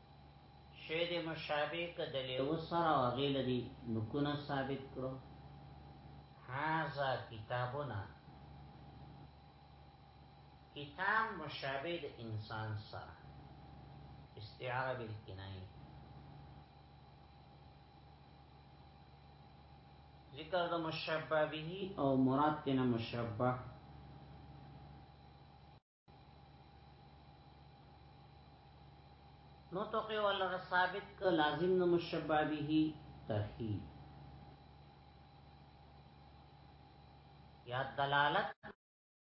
A: شی دی مشابه که دلیو سره و غیل دی نکونه ثابت کرو هازا کتابونا کتاب مشابه د انسان سره استعاره بالکنایه ذکر د مشبه به او مراد تینا مشبه نطق ولا ثابت ک لازم نه مشبه به ترحی یا دلالت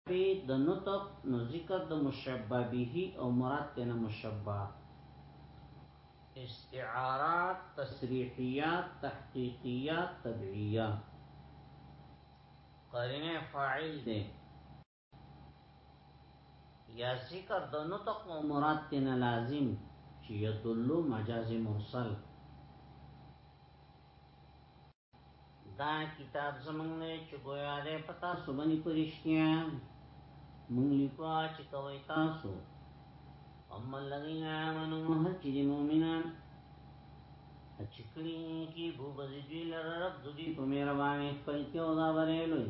A: په د نطق نو ذکر د مشبه به او مراد ته نه مشبه استعارات تصریحیات تحقیقیات تبعیه قرینه فاعل ده یا ذکر د نطق او مراد تینا لازم چې یدلو مجاز مرسل دا کتاب زمنګ نه چې ګویا ده پتا سبني پرشتیا مونږ لیکوا چې کوي تاسو اما الذين آمنوا هجر مؤمنان اچکلی کی بو بزیدوی لر رب دودی پمیربانی خپل کیو دا بریلوی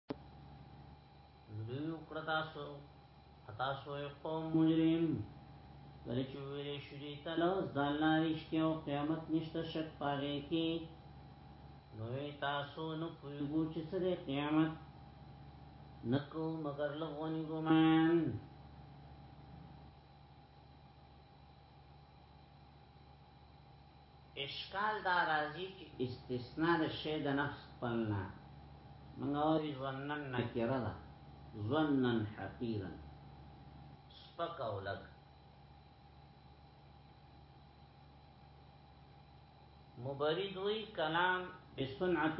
A: دوی وکړتا سو اتا سو قوم مجرم ولې چې ویلې شو دې ته لو ځان نه رښتیا او قیامت نشته شک پاره کې نو تاسو نو پویګو چې سره قیامت نکو مگر لغونی ګمان اشکال دا راځي چې استثناء د شی د نفس خپل نه موږ وایو ظنن نکره ده ظنا حقیرا سپک او لګ مبرد وی کلام بسنعت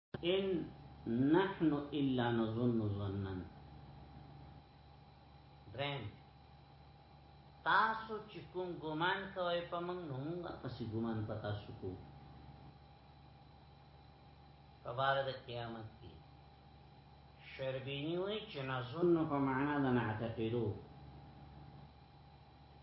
A: ان نحن الا نظن ظنن درم تاسو چې کوم ګمان کوئ په موږ نو موږ پسې ګمان په تاسو کوو په بار د قیامت کې شربینی وی چې نظن په معنا د نعتقدو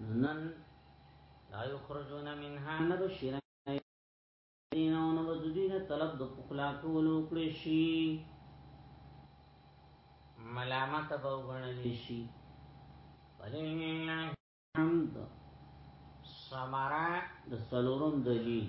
A: نن لا یخرجون منها نبشرا دینو نو دین طلب د پخلا کولو کړی شي ملامت به وګڼل شي ولله حمد سمرا د سلورم دلیل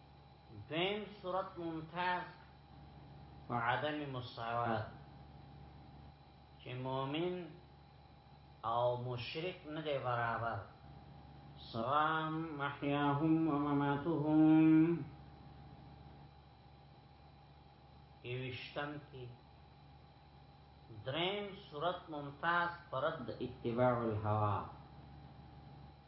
A: دویم صورت ممتاز په عدم مساوات چې مؤمن او مشرک نه دی برابر سلام محیاهم و مماتهم ایوشتم کی درین صورت ممتاز پرد اتباع الهوا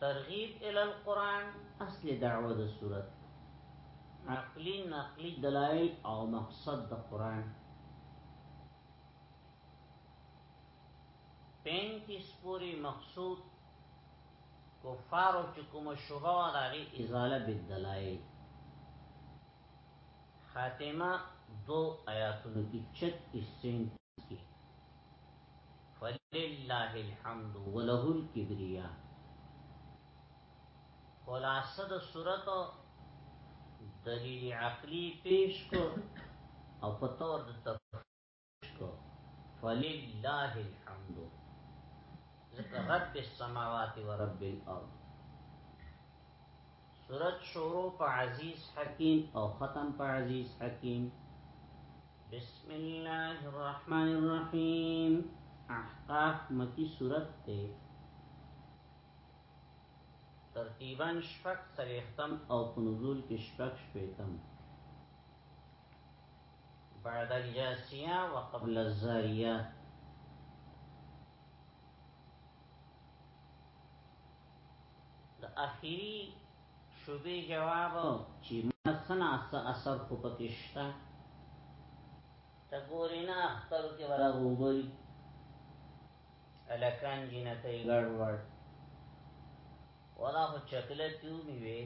A: ترغیب ال القران اصل دعوه د صورت عقلی نقلی دلائل او مقصد د قران 35 پوری مقصود کفارو چې کوم شوبه و داغي ازاله بالدلائل خاتمه دو آیاتونو کی چک اسین فلله الحمد وله الكبرياء خلاصه د صورت دلیل عقلی پیش کو او په تور د تفسیر کو فلله الحمد ذکر رب السماوات ورب الارض سورت شروع په عزیز حکیم او ختم په عزیز حکیم بسم الله الرحمن الرحیم احقاف مکی سورت ته ترتیبا شفق سریختم او پنزول کی شفق شپیتم بعد الجاسیه وقبل الزاریه د اخیری شوبې جواب چې ما سنا اثر خو پکې شته ته ګورې نه خپل کې ولا وګوري الکان جنته ګړ وړ ولا خو چکله کیو نیوي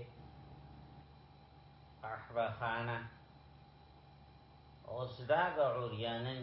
A: احبا خانه اوس دا غوریانن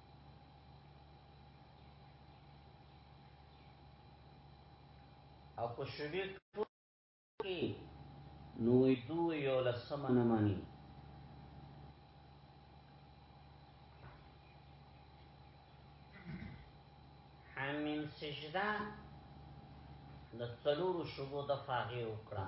A: او په شوبې کې نو دو یو لسمه نه مانی حمیم سجده د څلورو شوبو د فاغې وکړه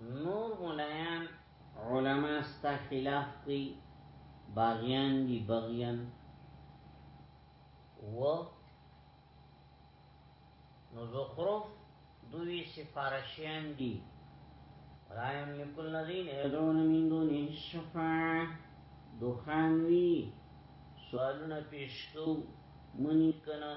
A: نور مولایان علما ستا خلاف کوي باغیان دی بغیان و نو زخرف دوی سفارشیان دی لا یملک الذین یدعون من دون الشفاعه دخان وی سوالونه پیشکو منی کنه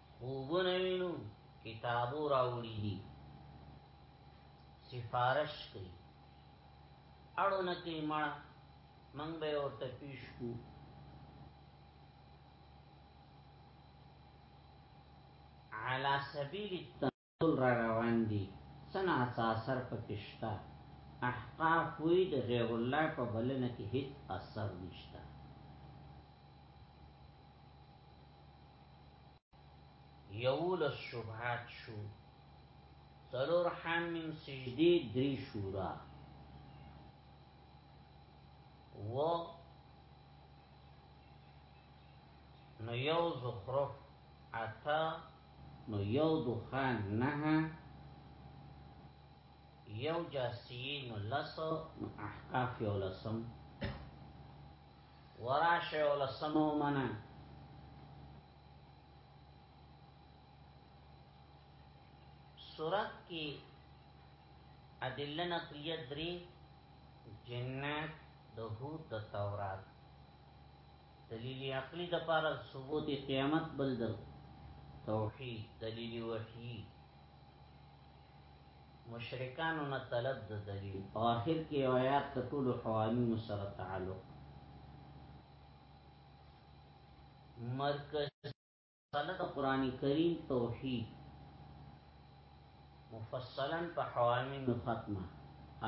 A: خوبونه وینو کتابو راوړي دي سفارش کوي اړو نه کوي مړه منګ به ورته پیش کو على سبيل التنظيم ټول را روان دي څه ناڅه اثر پکې شته احقاف وایي د غیر الله په بلنه کې هیڅ اثر نشته. یوولس شبهات شو څلور حامیم سجدی دری شورا و نو یو زخرف اتا نو یو دخان نه یو جاسیه نو لس نو احقاف یو لسم وراش یو لسم ومنه صورت کی ادله نقلیه دری جنات د هود د تورات دلیل عقلی د پاره ثبوت قیامت بل در توحید دلیل وحی مشرکانو نه طلب د دلیل او اخر کې آیات ته ټول حوامی سره تعلق مرکز مسله د قران کریم توحید مفصلا په حوامیم ختمه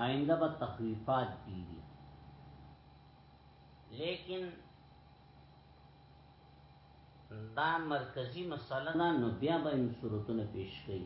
A: آئنده به تخویفات دی دی لیکن دا مرکزی مسله دا نو بیا به ان صورتونه پیش کړي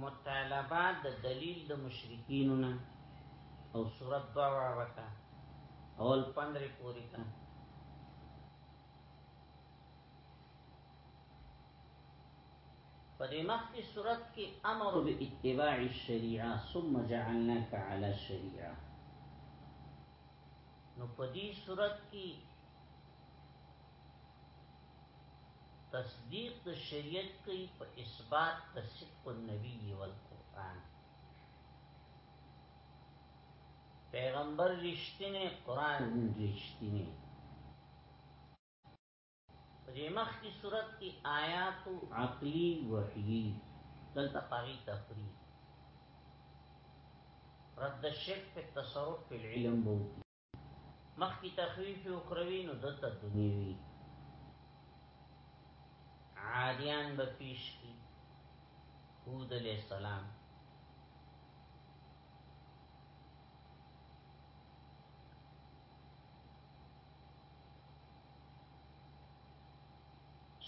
A: مطالبه د دلیل د مشرکین نه او سورۃ دعوا وکا اول پندری پوری کا پدې مخ کې سورۃ کې امر به اتباع الشریعه ثم جعلناک علی الشریعه نو پدې سورۃ کې تصدیق د شریعت کوي په اثبات د صدق النبی والقرآن پیغمبر رښتینه قرآن رښتینه دې مخ کی صورت کی آیات عقلی وحیی دلته پاری تفریح رد الشرك في التصرف في العلم بوتي مخکې تخویف اخروی نو دلته دنیوی عادیان به پیش کی هود علیہ السلام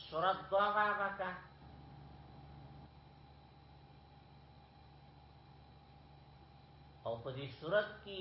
A: سورت دعا بابا کا او په دې صورت کې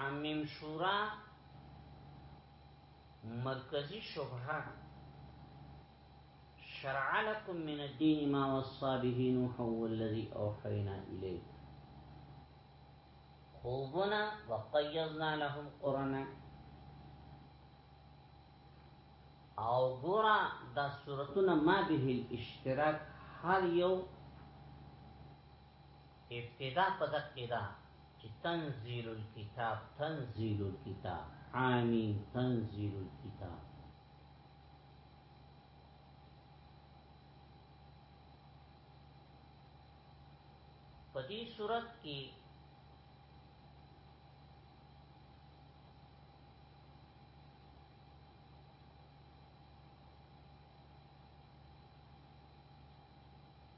A: حميم شورا مركزي شبهه شرع لكم من الدين ما وصى به نوح والذي أوحينا إليه خوبنا وقیضنا لهم قرآن او ګورا دا صورتونه ما به الاشتراک هر یو ابتدا په دقی ده چی تنزیل الکتاب تنزیل الکتاب حامیم تنزیل الکتاب په دې صورت کې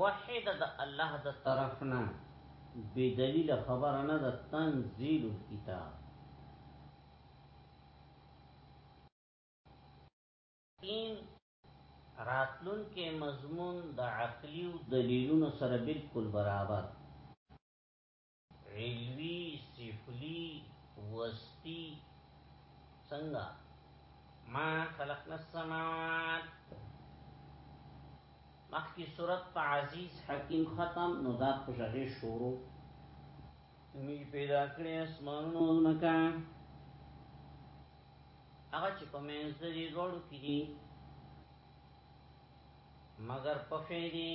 A: وحی د الله د طرف نه بی دلیل خبر نه د تنزیل الكتاب این راتلون کې مضمون د عقلی او دلیلونو سره بالکل برابر علوی سفلی وستی څنګه ما خلقنا السماوات مخکې صورت په عزیز حکیم ختم نو دا په ژغې شروع می پیدا کړې اسمانونو زمکا هغه چې په منځ دې دوړو کې دي مگر په فعلی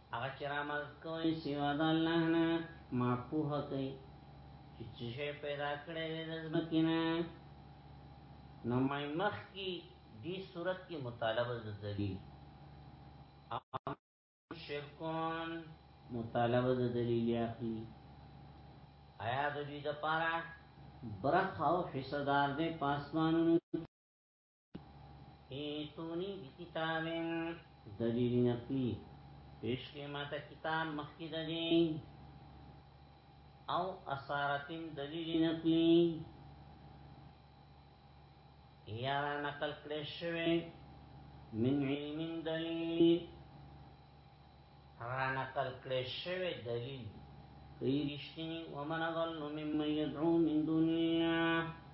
A: هغه چې را مدد کوي سوا د الله نه ما پوه کوي چې څه شی پیدا کړی دی د ځمکې نه نو مې مخکې دې صورت کې مطالبه د دلیل شرکون مطالبه د دلیل عقلی آیا د دې لپاره برخه او حصہ دار دې پاسمانونو ایتونی بکتابن دلیل نقلی پیش کې ماته کتاب مخکې ده دی او اثارتن دلیل نقلی یا را نقل کړی شوی من علم دلیل را نقل کړی شوی دلیل کوي رښتینی ومن ظلم ممن يدعو من دون الله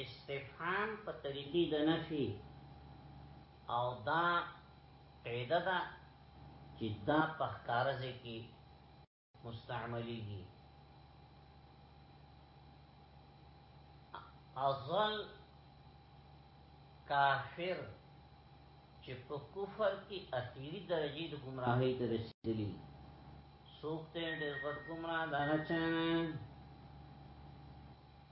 A: استفهام په طریقې د نفي او دا قاعده ده چې دا په ښکارځه کې مستعمليږي ازل کافر چې په کفر کې اخیری درجه د گمراهۍ ته رسیدلی څوک ته ډېر غټ گمراه دا نه چانه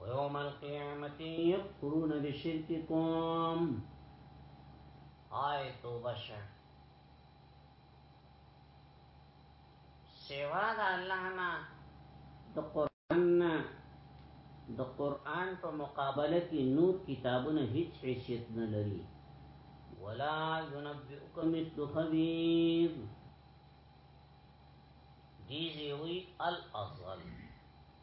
A: ويوم القيامة يكفرون بشرككم آية بشر سوا د الله نه د قران نه د قران په مقابله کې نور کتابونه هیڅ حیثیت نه لري ولا ينبئك مثل خبير دیزی وی الازل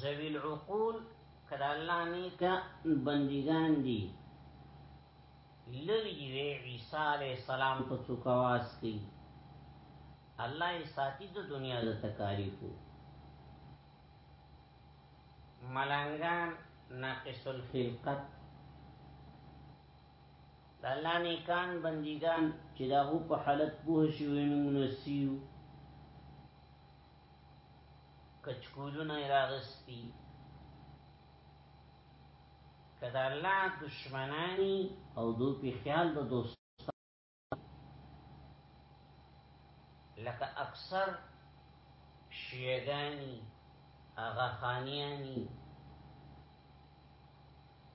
A: ذوی العقول کدا الله نیک بندگان دی لری دی عیسی علیہ السلام په څوکواس کی الله یې ساتي د دنیا د تکالیفو ملنګان ناقص الخلقت د الله نیکان بندګان چې دا هو په حالت پوه شي وینونه سیو کچکولونه راغستی کدا الله دشمنانی او دو په خیال د دوست لکه اکثر شیعگانی آغا خانیانی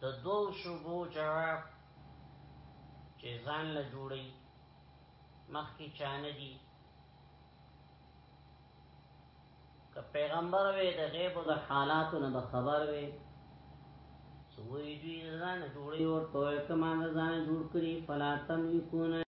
A: د دو شبو جواب چې ځان له جوړي مخکې چانه دي که پیغمبر وې د غیب د حالاتو نه خبر وې سوې دې ځان جوړي او توې کمانه ځان جوړ کړی فلا تملکون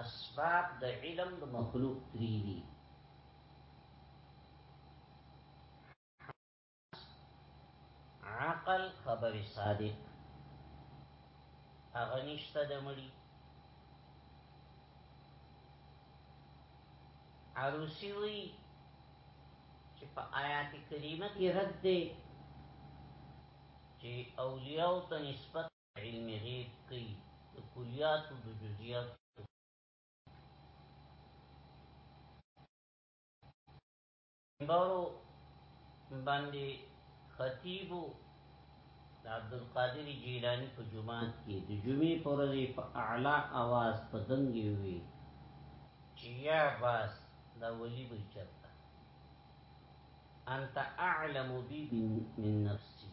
A: اسباب د علم د مخلوق تری دي عقل خبر صادق هغه نشته د مړي عروسی وی چې په آیات کریمه کې رد دی چې اولیاء ته نسبت علمي غیب کوي د کلیاتو د جزئیاتو بارو باندې خطیب د عبد القادر جیلانی په جمعات کې د جمعې پر ورځ په اعلی आवाज په دنګي وی چې یا باس دا ولی به چرته انت اعلم بی من نفسی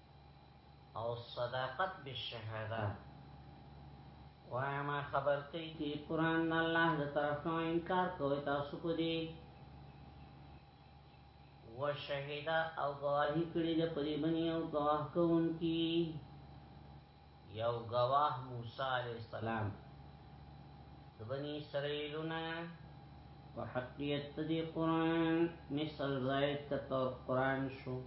A: او صداقت بالشهاده وایا ما خبر کوي چې قران الله د طرف نو انکار کوي تاسو کو دي وشهدا او گواهی کړی د پریبنی او گواه کون کی یو گواه موسی علیہ السلام دبنی اسرائیلونا و حقیت دی قرآن مثل زائد تطور قرآن شو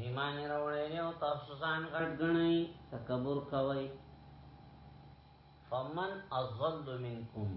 A: ایمان راوړی او تاسو ځان غړ غنئ تکبر کوئ فمن اضل منکم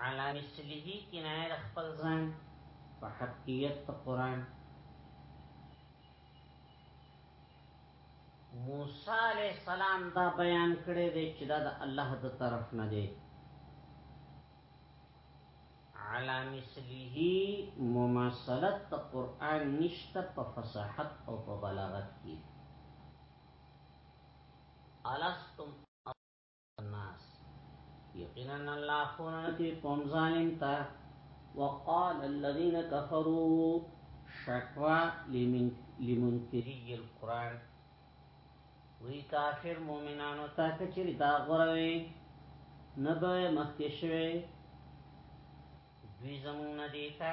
A: علا مثله کنایه د خپل ځان په حقیقت ته قران موسی علی السلام دا بیان کړی دی چې دا د الله د طرف نه دی علا مثله مماثلت د قران نشته په فصاحت او په بلاغت کې الستم الناس یقینا الله خونتی قوم ظالم تا وقال الذين كفروا شكوى لمن لمنکری القرآن وی کافر مومنانو تا کچری دا غروی نبا مخی شوی دوی زمون دیتا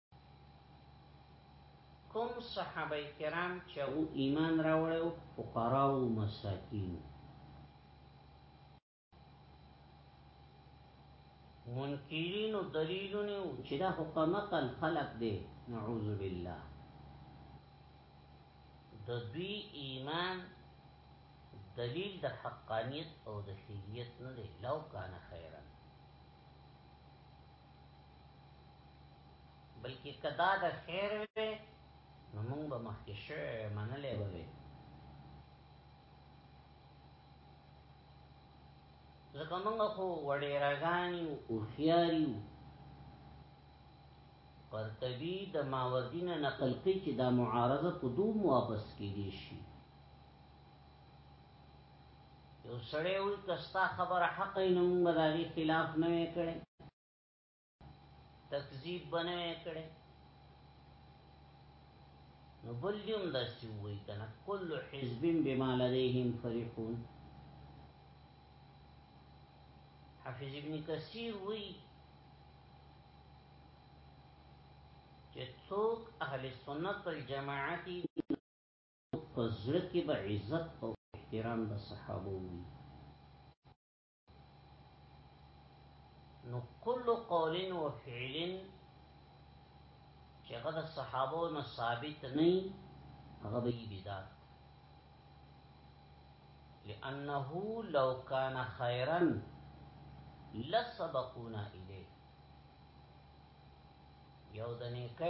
A: کوم صحابه کرام چې او ایمان راوړو فقرا او مساکین منکرین او دلیلونه او چې دا حکم نقل خلق دی نعوذ بالله د دوی ایمان دلیل د حقانیت او د خیریت نه دی لو کان خیرن بلکې کدا د خیر وي نو موږ به مخکې شوه منلې به وي ځکه موږ خو وړې راغاني او خياريو قرطبي د ماوردین نقل کوي چې دا معارضه په دوه واپس کیږي شي یو سړی وي کستا خبره حق نه مونږ دغه خلاف نه کړي تکذیب بنه کړي نو بل دیم داسې وای کنه کل حزب بما لديهم فرحون حافظ ابن کثیر وای چې څوک اهل سنت والجماعت په زړه کې به عزت او احترام د صحابه وي نو کل قول و فعل چې هغه د صحابه نه ثابت نه هغه به بدعت لانه لو كان خيرا لسبقونا اليه یو د نیکه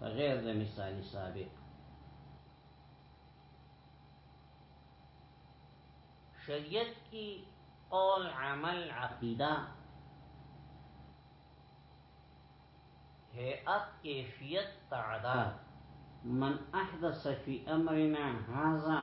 A: غیر د مثالی سابق شریعت کی قول عمل عقیده هيئت کیفیت تعداد من احدث فی امرنا هذا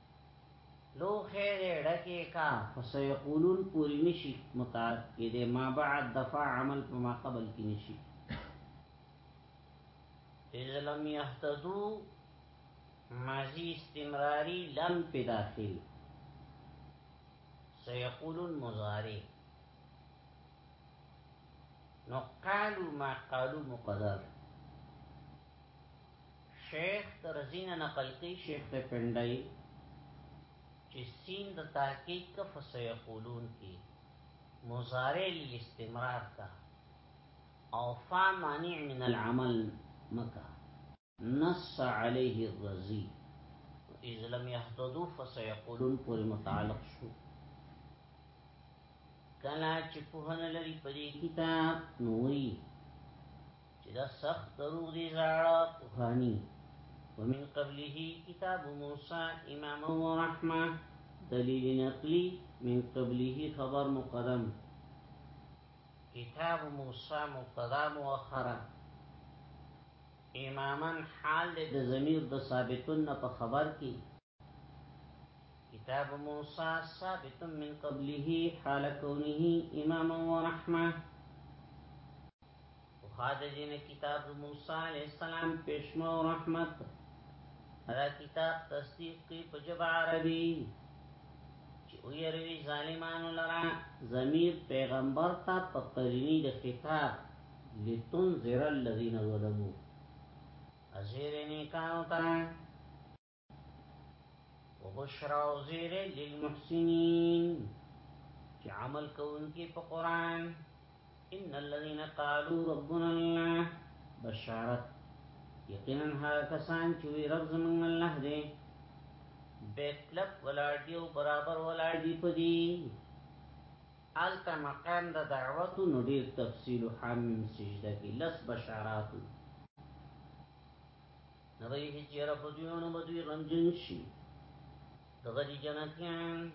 A: لوخی دی ډکی کا په سیقولون پوری نشی متعارف کیدای ما بعد دفاع عمل په ما قبل کی نشی اذا لم يهتدو ماضی استمراری لم پی داخل سیقولون مزاری نو قالو ما قالو مقدر شیخ ترزین نقل کی شیخ ته پندای چې سین د تحقیق کف سیقولون کی مضارع للاستمرار کا او فا مانع من العمل مکا نص علیه الرزی اذ لم يهتدو فسيقولون پوری متعلق شو کلا چې په هنه لري په دې کتاب نوې چې دا سخت دروغ دي زړه پوهانی ومن قبله کتاب موسی امام و رحمه دلیل نقلی من قبله خبر مقدم کتاب موسی مقدم مؤخره اماما حال د ضمیر د ثابتون په خبر کې کتاب موسی ثابت من قبله حال کونه امام و رحمه وخاده جن کتاب موسی علیہ السلام پیشمه و رحمت هذا کتاب تصدیق کی پجب عربی چې ویروي ظالمانو لرا ضمیر پیغمبر ته په قرینی د خطاب لتنذر الذين ظلموا ازیر نیکانو ته وبشرا او زیر للمحسنین چې عمل کوونکي په قران ان الذين قالوا ربنا الله بشارت یقینا هغه کسان چې رب زمونږ الله دی بیکلک ولاړ دی او برابر ولاړ دی په دی آلتا مقام دا دعوتو نو ډیر تفصیل حامیم سجده کی لس بشاراتو نغی که چیرا پدویونو بدوی غمجن شي دغه دي جنتیان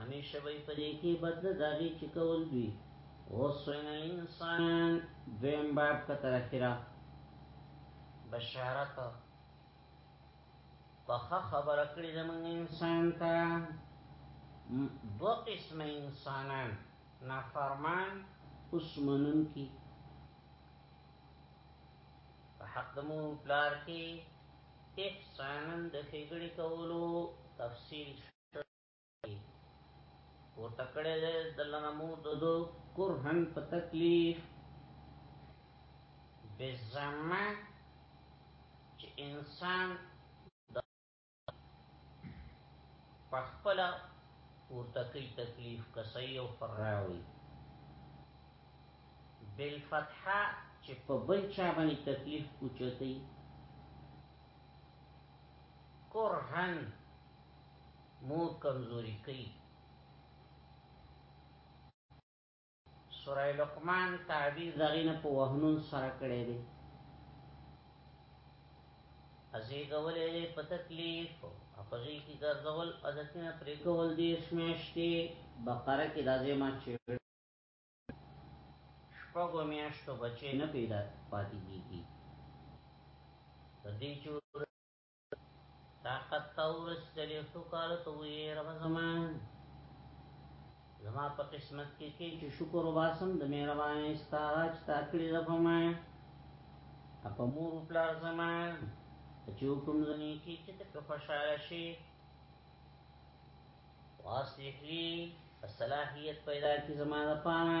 A: همیشه به پدې کې بدل داږي چې کول دوی وصفین الانسان دویم باب کتر اخیرا بشارت پخه خبر کړی زمون انسان ته دو قسم انسانان نافرمان اسمنن کی په حق د مور پلار کې احسانن د خېګړې کولو تفصیل ورته کړی دی د لنه مور د دو کرهن په تکلیف بزمه چې انسان پخپل ورته کوي تکلیف کسي او فراوي بالفتحه چې په بل چا باندې تکلیف اوچتي کرهن مور کمزوري کوي سوره لقمان تعبیر دغینه په وهنون سره کړی دی ازی کولې دې په تکلیف او په ځای کې ګرځول ازکه پرې کول دې شمیشتي بقره کې دازې ما چې شپږو میاشتو بچې نه پیدا پاتې کیږي د دې چې طاقت تورس دلی شکر تو وی رب زمان زما په قسمت کې کې چې شکر وباسم د مهرباني ستاره چې تا کړی د فما په مور پلار زما چې حکم زنی کې چې ته خوشاله شي واصلح لي صلاحيت پیدا کی زما د پاره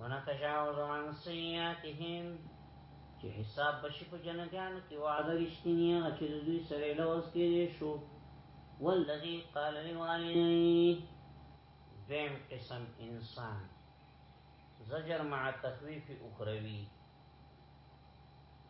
A: ونتجاوز عن سیئاتهم چې حساب بشي په جنتیانو کې وعده رښتینی هغه چې دوی سره لوس کې شو والذي قال لوالديه دیم قسم انسان زجر مع تخویف اخروی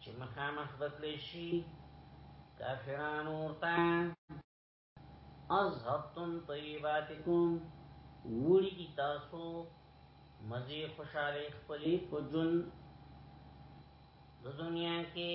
A: چې مخامخ بکلی شي کافران ورته اذهبتم طیباتکم وړي کی تاسو مزي خوشاله خپلې په جون د دنیا کې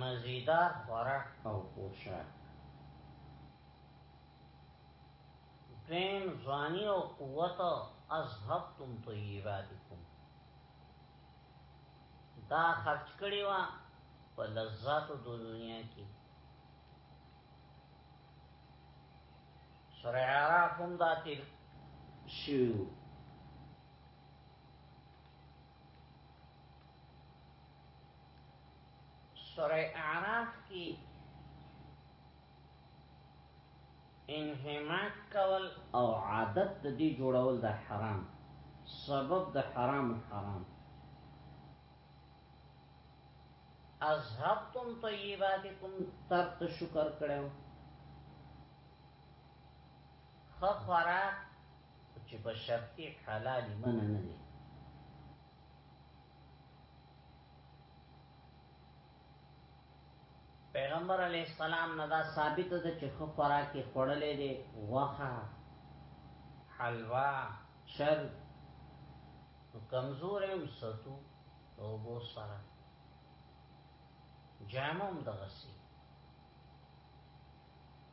A: مزیدار خوراک او پوشاک دویم ځواني او قوت اذهبتم طیباتکم دا خرج کړی و په لذاتو د دنیا کې سره عراق هم دا تیر شیو سوره اعراف کی انهماک کول او عادت د دې جوړول د حرام سبب د حرام حرام اذهبتم طیباتکم ترت شکر کړو خو خوراک چې په شرطي حلال مننه نه دي پیغمبر علی السلام نه دا ثابت ده چې خو خوراکي خړلې دي وخه حلوا شر کمزور هم ستو او بو سره جامم دغسی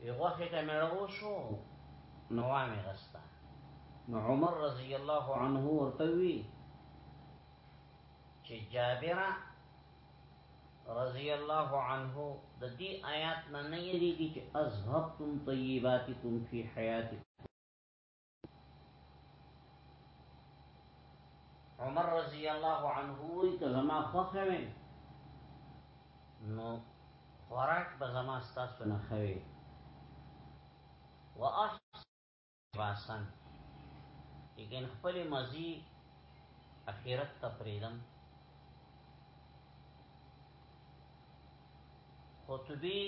A: وی غوخه ته مړ وشو نو وامه غستا نو عمر رضی الله عنه ورته وی چې جابر رضی الله عنه د دې آیات نه نه یریږي چې اذهبتم طیباتکم فی حیاتکم عمر رضی الله عنه وی که زما خوخه وي نو خوراک به زما ستاسو نه خوي واحسن باسن لیکن خپل مزي اخرت ته پریدم خطبی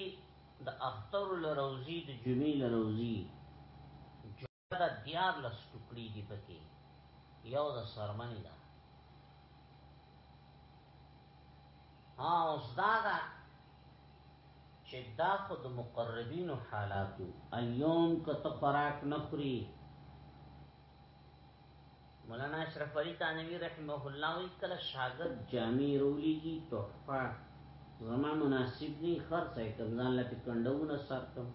A: د اختر لروزی د جمعی لروزی جمعه دا دیار لس ټکړی دی پکی یو دا سرمنی دا ها اوس دا دا چې دا خو د مقربینو حالاتو ایوم کته خوراک نخوري مولانا اشرف علی تانوی رحمه الله وی کله شاګرد جامع رولیږي تحفه زما مناسب نه خرڅ کوم ځان لپاره کندونه سر کوم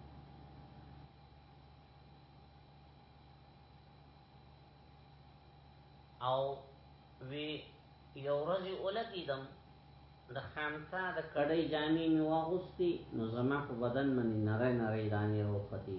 A: او وی یو ورځ ولګیدم د خامتا د کړې جامې می واغوستي نو زما په بدن باندې نری نری دانې وروختي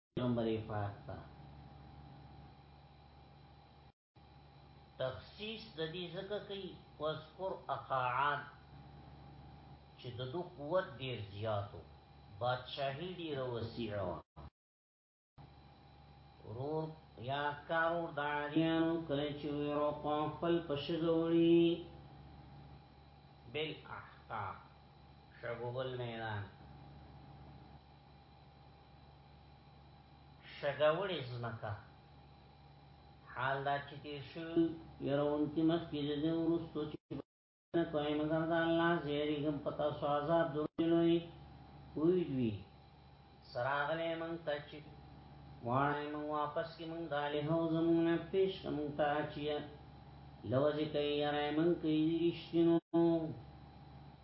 A: نمبر یې پاک ده تخصیص د دې ځکه کوي واذکر اقاعات چې د دوه قوت ډیر زیاتو بادشاہي ډیر وسیعه و ورور یا کارو داریانو کله چې ورو قوم خپل پښځوړي بل احقاق شغوبل میدان شګوړې ځمکه حال دا چې تیر شو يرون کې مخ کې دې ورستو چې نه کوي مګر دا الله زیری هم پتا سو عذاب درلوي وی دوی سراغله مونږ ته چې وانه مونږ واپس کې مونږ دالې هو زمونږ پیش کوم تا چې لوځي کوي یاره مونږ کې رښتینو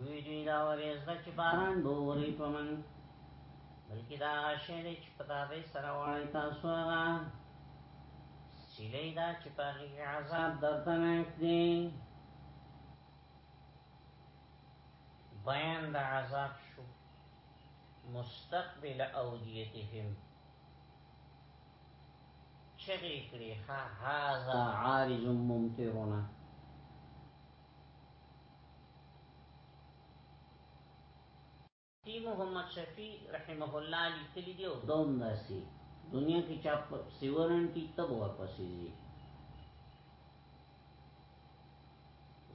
A: وی دوی دا وریز دا چه باران بوری پا من بلکی دا غشه دی چه پتا دی سروالی تاسو آغا سیلی دا چه پاقی عذاب دردناک دی بیان دا عذاب شو مستقبل اودیتهم چغی کری ها هازا عارض ممترونه تی محمد شفیع رحمه الله لیکلی دی او دوم داسی دنیا کې چا سیورن کی تب ورپسې دی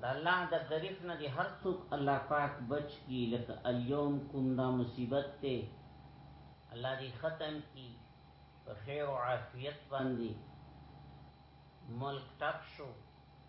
A: د الله د غریب نه دی هر څوک الله پاک بچ کی لکه الیوم کوم دا مصیبت ته الله دی ختم کی په خیر او عافیت باندې ملک تک شو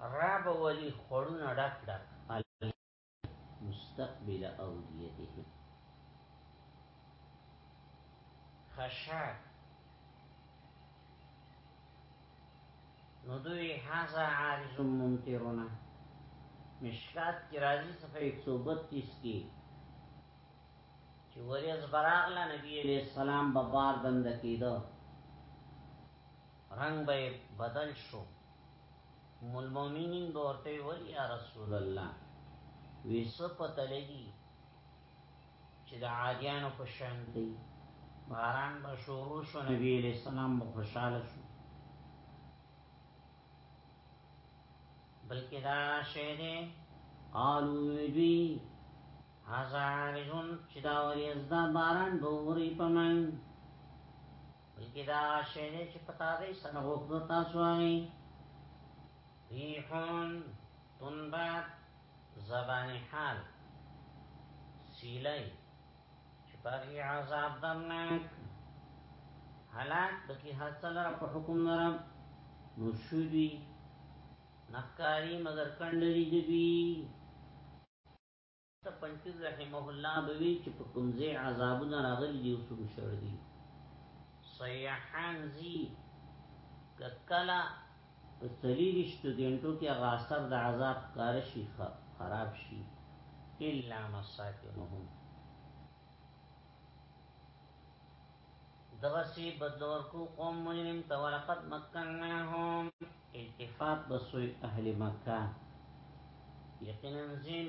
A: راب ولی خورونه ډک ډک مستقبل اولیتهم خشاک نو دوی حاضر عارض ممترونه مشکات کی رازی صفحه 132 کی چې وریز براغله نبی علیہ السلام به بار بند کیدو رنگ به بدل شو مول مومنین به ورته ویل یا رسول الله وی سپت لګي چې د عادیانو په شان دی باران به شروع شو نبی علیہ السلام به خوشاله شو بلکې دا شی دی قالو دوی هزارجون چې دا وریز دا باران به وری په منځ بلکې دا شی دی چې په تازه سره وکړو تاسو هغې ریحون تنبات زبان حال سیلی چې په هغې عذاب درناک حالات بکی حادثه لره په حکم نرم نو شو دوی نخکاری مگر کندری دوی ته پنځیر رحمه الله بوي چې په کوم ځای عذابونه راغلي دي او څوک شړ دي صيحان زي ککلا په سلیریشتو ګنټو کې هغه اثر د عذاب کار شي خراب شي الا مساکنهم دغسی بدور کو قوم مجرم تا ولقد مکنناهم التفات بسوی اهل مکه یقینا زین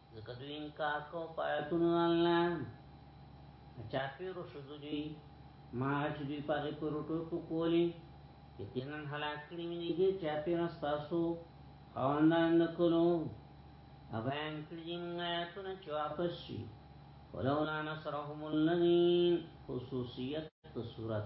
A: ځکه دوی انکار کو پایتونو الله چا پیرو شدو دوی ما چې دوی پاغې پروټو په کولی یقینا هلاک کړی مې دې چا پیرو ستاسو خواندان نکلو ابیان کړی دې موږ آیاتونه چې واپس شي ولولا نصرهم الذین خصوصیت صورت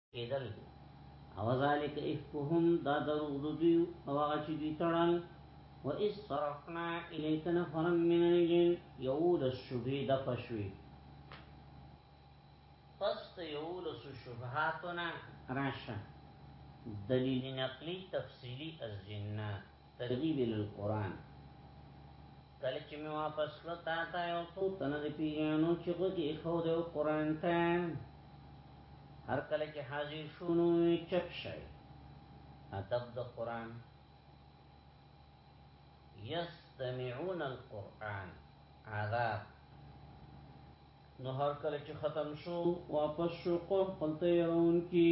A: کېدل او ذالک افکهم دا دروغ د دوی او هغه چې دوی تړل و اس صرفنا الیک نفرا من الجن یولس شبه د فشوی پس د یولس شبهاتونه راشه دلیل نقلی تفصیلی از جنات ترغیب الی القرآن کله چې مې واپس کړو تا ته یو څو تنه د پیریانو چې غوږ یې ایښودی و قرآن ته هر کله چې حاضر شو نو یې چپ شی ادب د قرآن یستمعون القرآن عذاب نو هر کله چې ختم شو واپس شو قوم خپل ته یې روان کی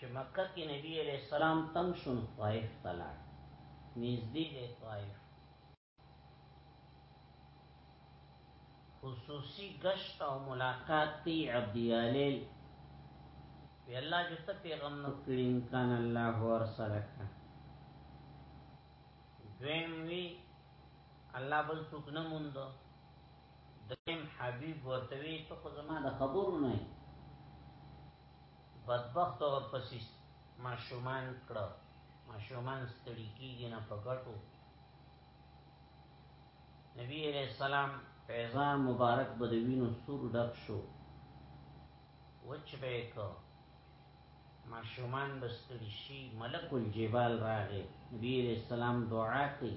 A: چې مکه کې نبی عليه السلام تم شون طائف تلاړ نږدې دی طائف خصوصي گشت او ملاقات دی عبد یالیل وی الله جو ته پیغام نو کړی امکان الله ورسره کا دویم وی الله بل څوک نه موندو دیم حبیب ورتوی ته خو زما د خبرو نه بدبخت او پسیس ماشومان کړه ماشومان ستړي کیږي نه پګټو نبی علیہ السلام پیزا مبارک بدوینو سور ډک شو وچ به کو ماشومان بستړي شي ملک الجبال راغی نبی علیہ السلام دعا کوي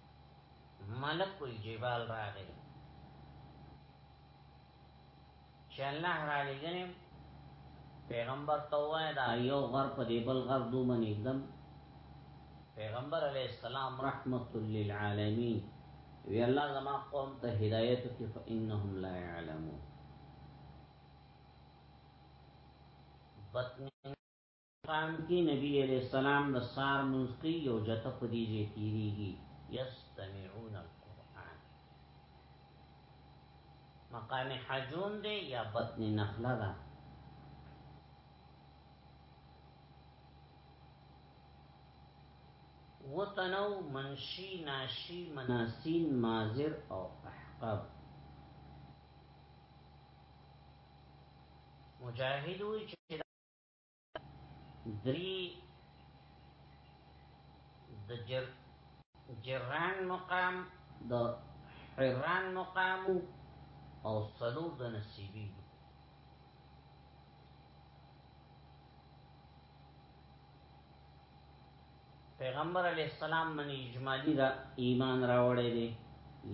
A: ملک الجبال راغی چې الله را لګنیم پیغمبر ته وای دا یو غر په دی بل غر دو منی دم پیغمبر علی السلام رحمت للعالمین وی الله زما قوم ته هدایت کی فانهم لا يعلمون بطن قام کی نبی علیہ السلام د سار منځ کوي یو جته په دې ځای تیریږي یستمعون القرآن مقام حجون دی یا بطن نخله ده وطنو منشی ناشی مناسین مازر او احقاب مجاهد وی چې دری د جر جران مقام د حران مقام او صلو د نصیبی پیغمبر علی السلام من اجمالی را ایمان راوړی دی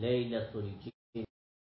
A: لیلۃ الجن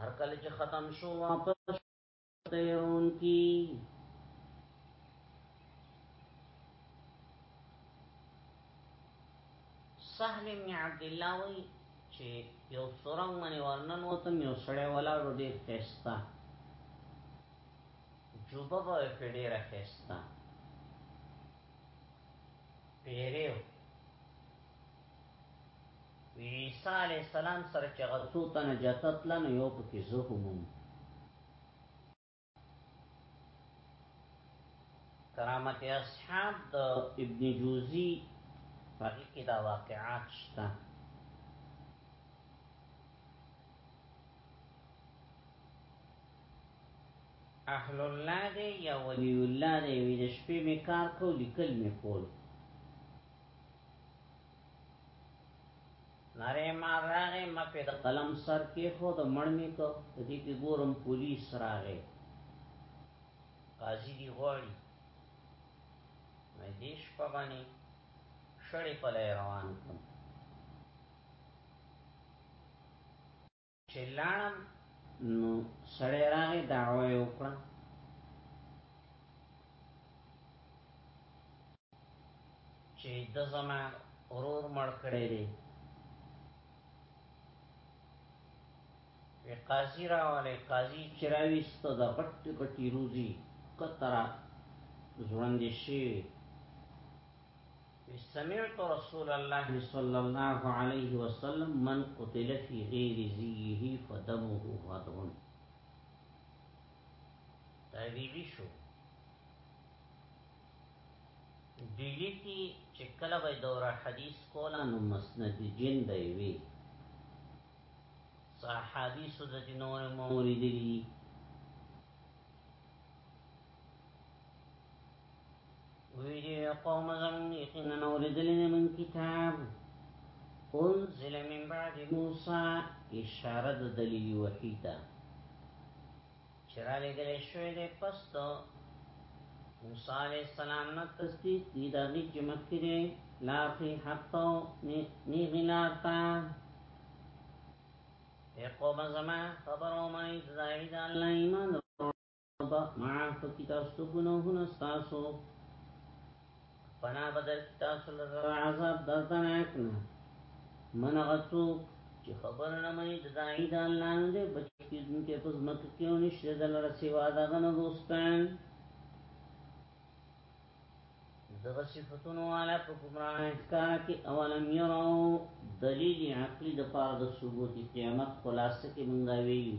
A: هر کله چې ختم شو واپس تیرون کی سهل ابن عبد الله وی چې یو سورنګ باندې ورنن وته یو سړی ولاړو ډیر خستا جوبه به په ډیر خستا پیریو عیسی علی السلام سره چې غرڅو تن جتت لنه یو پکې زه هم کرامت اصحاب د ابن جوزی په کې دا واقعات شته اهل الله دی یا ولی الله دی وی د شپې می کار کو لیکل می کول ناره ما راغې ما په د قلم سر کې خو د مړمې کو د دې کې ګورم پولیس راغې قاضي دی غواړي مې دې شپه باندې شړې په روان کړم چې لاړم نو سړی راغی دعوه یې وکړه چې د زما ورور مړ کړی دی وی قاضی راواله قاضی چراویست د غټ غټی روزی قطرا ژوند شي سمعت رسول الله صلی الله علیه وسلم من قتل فی غیر زیه فدمه غدون تابعی شو دلی کی چې کله به دوره حدیث کولا نو مسند جن دی وی صحابي سود جنور موري دي ویجی قوم زمون یقینا اوریدلی من کتاب انزل من بعد موسی اشاره د دلیل وحی ته چراله ګل شوې ده پستو موسی علیہ السلام نه تصدیق دي دا دې چې مخکې ده لا فی حقو نی غلاتا اے قوم زمان خبرو مانی تدائی دا اللہ ایمان با معاف کی تاسو گناهونه تاسو پنا بدر کی تاسو لره عذاب دردناک نه من غتو چې خبر نه مې د دای د الله نه دې بچ کیدون کې پس مت کیو نشته د لره سیوا دا غنه دوستان دغه صفاتونو والا په ګمراه ښکار کې اولم یرو دلیل عقلی د پاره د ثبوت قیامت خلاصه کې مونږ ویلي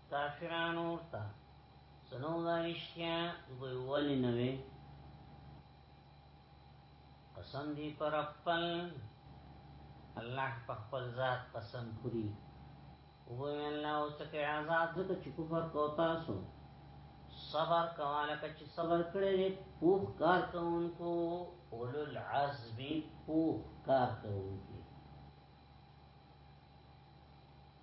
A: کافرانو ته سنو دا رشتیا دوی ولی نوی قسم دی پر اپل الله په خپل ذات قسم خوري وای الله او څه کې عذاب دغه چې کفر کو تاسو صبر کواله کچ صبر کړی دی پوخ کار کوونکو اولو العزم پوخ کار کوونکو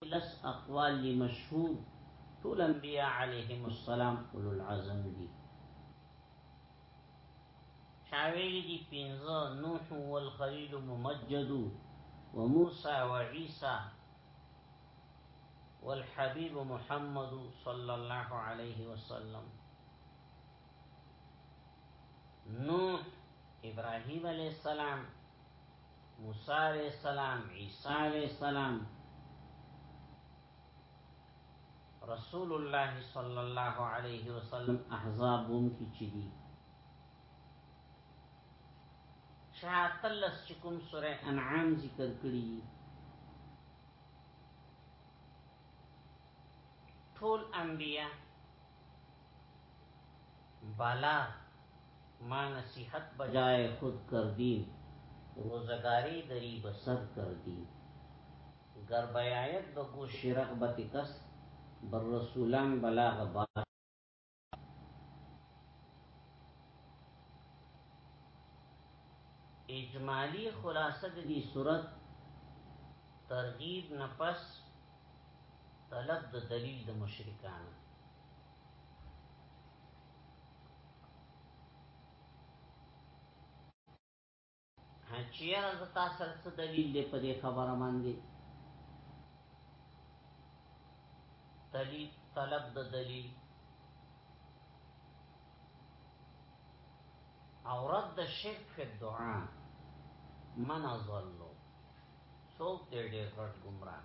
A: لس اقوال لمشهور طول أنبياء عليهم السلام اولو العزم دي شاویلی دي پینزا نوح والخليل ممجد وموسى وعيسى والحبيب محمد صلى الله عليه وسلم نوح ابراهيم عليه السلام موسی علیہ السلام عیسی علیہ السلام رسول الله صلی الله علیه وسلم احزاب هم کی چدی شاتلس چکم سوره انعام ذکر کړی ټول انبیاء بالا ما نصیحت بجائے خود کر دی روزگاری دری بسر کر دی گر بیایت بگو شرق بت کس بر رسولان بلا غبار اجمالی خلاصه دی صورت ترغیب نفس طلب د دلیل د مشرکانو چیر از تاسو څه دلیل دی په دې خبره باندې دلیل طلب د دلیل او رد د شرک په دعا من ازلو څوک دې ډېر غټ گمراه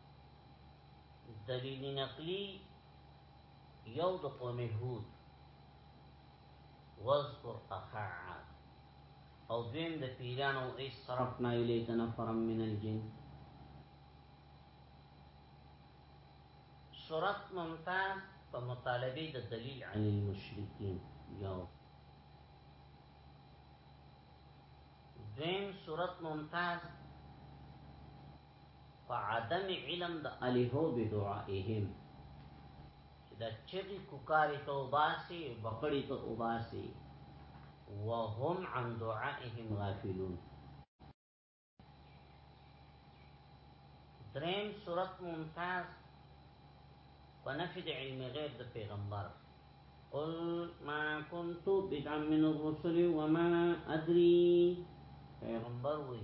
A: دلیل نقلی یو د قوم هود واذکر اخا عاد او دویم د پیرانو ایس صرفنا الیک نفرم من الجن صورت ممتاز په مطالبه د دلیل عن المشرکین یو دویم صورت ممتاز په عدم علم د الهو بدعائهم چې دا چغي کوکاری ته وباسي بقړی ته وباسي وهم عن دعائهم غافلون دریم صورت ممتاز په نفي د علم غیب د پیغمبر قل ما كنت بدعا من الرسل وما ادري پیغمبر وی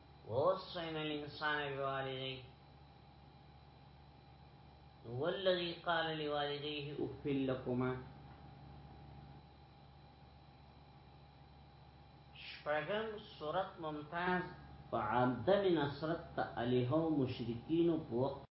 A: ووصينا الانسان بوالديه والذي قال لوالديه اف لكما شپغم صورت ممتاز فعدم نصرت علیهم مشرکین په وخت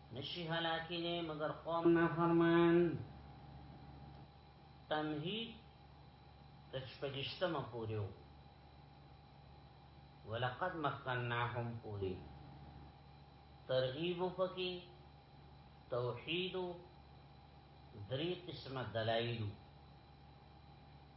A: نشی حلاکی نه مگر قوم نه فرمان تمهید تشپگشتم پوریو ولقد مکناهم پوری ترغیب پکی توحید دری قسم دلائلو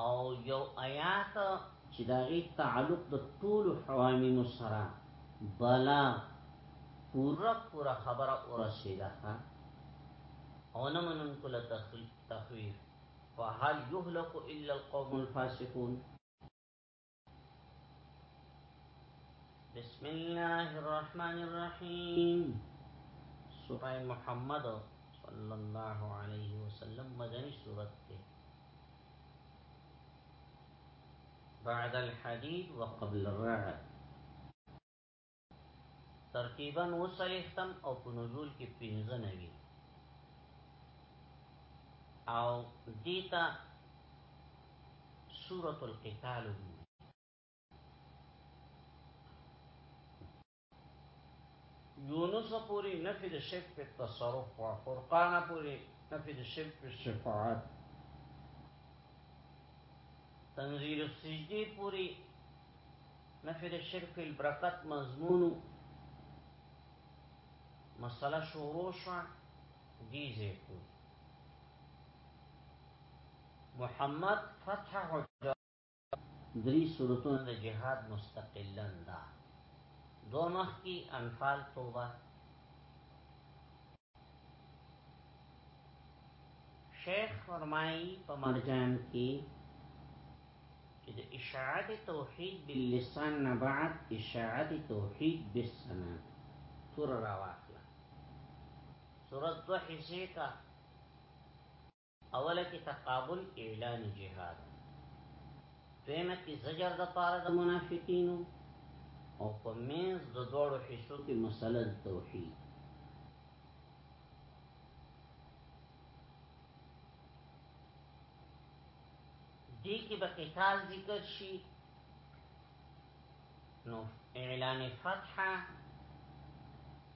A: او یو آیات چې داغي تعلق د ټول حوامیم سره بلا پورا پورا خبره ورسیده او نه منن کله تخویف فهل یهلك الا القوم الفاسقون بسم الله الرحمن الرحيم سورة محمد صلى الله عليه وسلم مدني سورة بعد الحديد وقبل الرعد ترتیبا وسلیختم او په نزول کې پنځه نوي او دیتا سورة القتال وی یونس پوری نفی د شرک په تصرف او فرقان پوری نفی د شرک په شفاعت تنزیل السجدی پوری نفی د شرک فی البرکت مضمونو مسله شروع شوه دی ځای پوری محمد فتح حجر دری صورتونه د جهاد مستقلا دا دو مخ کی انفال توبه شیخ فرمایي په مرجان کې چې د اشاعت توحید باللسان نه بعد اشاعت توحید بالسنا تور راواخله صورت دو حصے کا اوله کې تقابل اعلان جهاد دویمه کې زجر د پاره د منافقینو او په مینز د دوړو حصو کې مسله توحید دی کې به قتال ذکر شي نو اعلان فتحه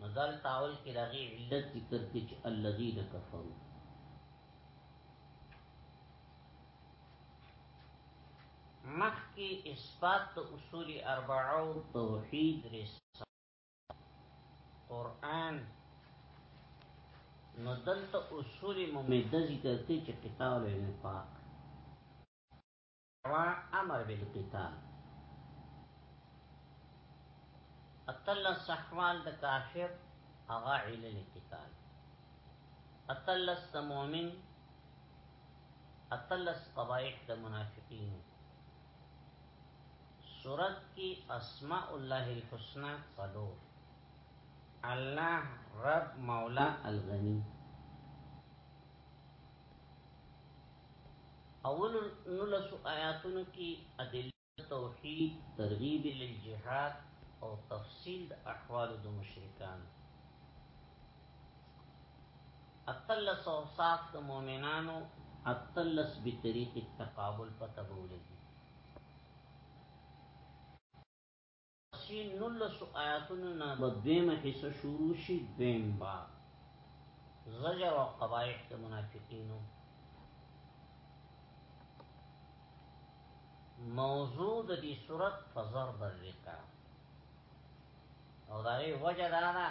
A: نو دل تاول کې دغه علت ذکر کې چې الذين كفروا مخ کې اثبات د اصول اربعو توحید رسالت قران نو دلته اصول ممده ذکر کې چې قتال نه پاک امر بالقتال اتلس احوال د کافر هغه علل قتال اتلس د مؤمن اتلس قبائح د منافقین سورت کی اسماء الله الحسنى صدور الله رب مولا الغنی اول نلس آیاتونو کې ادله توحید ترغیب للجهاد او تفصیل د احوال د مشرکان اتلس او صاف د مؤمنانو اتلس به طریق التقابل پتبولږي سی نلس آیاتونو نا با دویم حصہ شروع شی دویم با زجر و قبائح دا منافقینو موضوع د دې صورت فزر برقا او دا یې وجه دا ده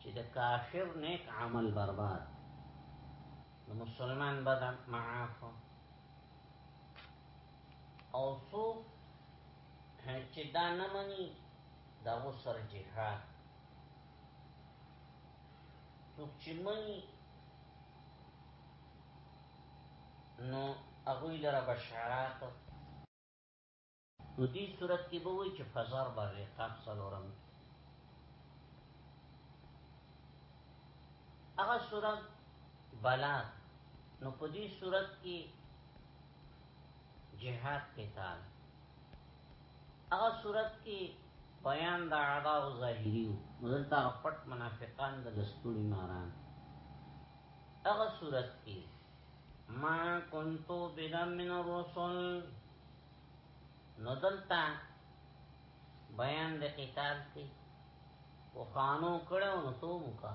A: چې د کافر نیک عمل برباد د مسلمان بدن معاف او څوک چې دا نه مني دا و سر جهاد څوک چې مني نو هغه لره بشارات نو دې صورت کې به وي چې فزر به رقاب سلورم هغه صورت بلا نو په دې صورت کې جهاد قتال هغه صورت کې بیان د اعداء او ظاهری مدلتا پټ منافقان د دستوري ماران هغه صورت کې ما كنتو بدم من الرسل ندلتا بیان د قتال کې او خانو کړه نو تو مکا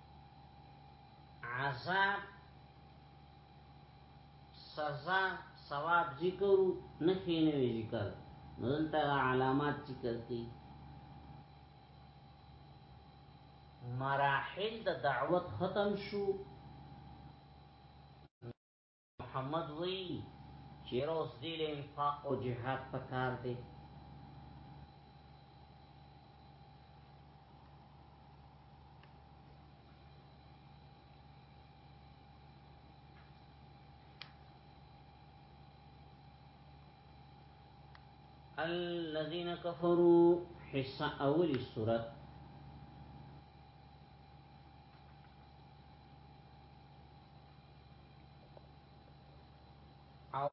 A: عذاب سزا ثواب ذکر نه خینه ذکر دلته علامات ذکر کی مراحل د دعوت ختم شو محمد وایي چې یره اوس دې له انفاق او جهاد په کار دی الذين كفروا حصہ اولی صورت او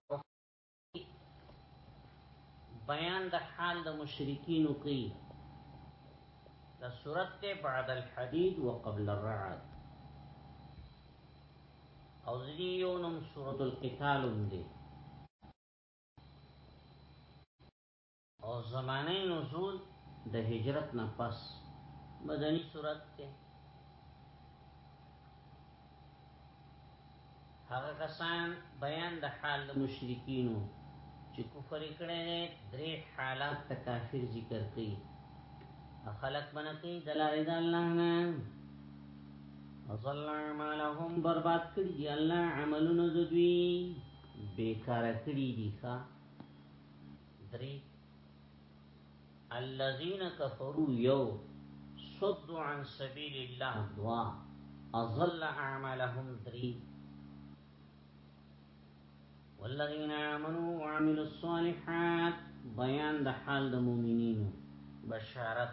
A: بیان د حال د مشرکین کوي د صورت بعد الحديد وقبل الرعد او ځنی یو نوم سورۃ القتال هم دی او زمانه نزول د هجرت نه پس مدنی صورت ته هغه کسان بیان د حال د مشرکینو چې کفر کړي درې حالات ته کافر ذکر کړي خلق بنکی دلاری دا اللہ نا وظل عمالهم برباد کری دی اللہ عملون ددوی بیکار کری دی خواه دری الذين كفروا يو صدوا عن سبيل الله دوا اضل اعمالهم دري والذين امنوا وعملوا الصالحات بيان د حال د مؤمنینو بشارت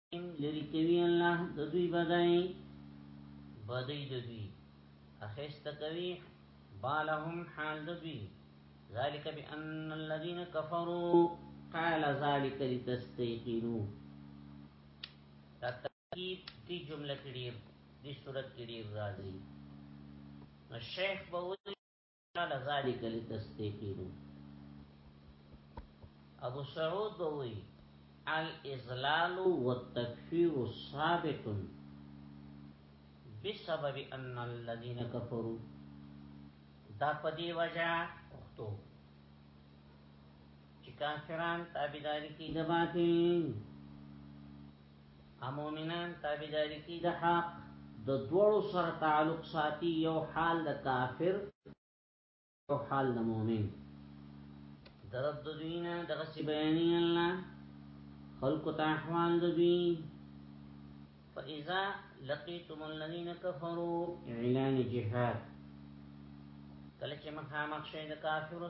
A: لری کوي الله د دوی بدای بدای د دوی اخیست کوي بالهم حال د دوی ذالک بان الذين كفروا قال ذالک لتستيقنوا ترکیب دی جمله کې ډیر دی صورت کې ډیر راځي نو شیخ به قال ذلك لتصديقه ابو سعود بوي الازلال والتكفير ثابت بسبب ان الذين كفروا دا پدی وجہ اختو چې کافران تابعداري کوي د باطل امومنان تابیداری کی د حق د دوړو سره تعلق ساتي یو حال د کافر یو حال د مؤمن درد د دوینا دغه سی بیانې الله خلق ته احوال د دوی فاذا لقيتم الذين كفروا اعلان جهاد کله چې مخامخ شې د کافرو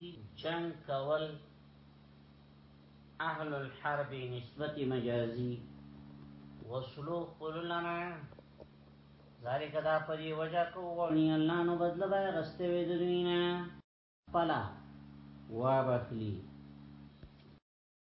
A: جنگ کول اهل الحرب نسبت مجازی وصلو قلولنا ذالک دا پدی وجه کو غنی اللہ نو بدل بای غسته وی دنوینا پلا وابخلی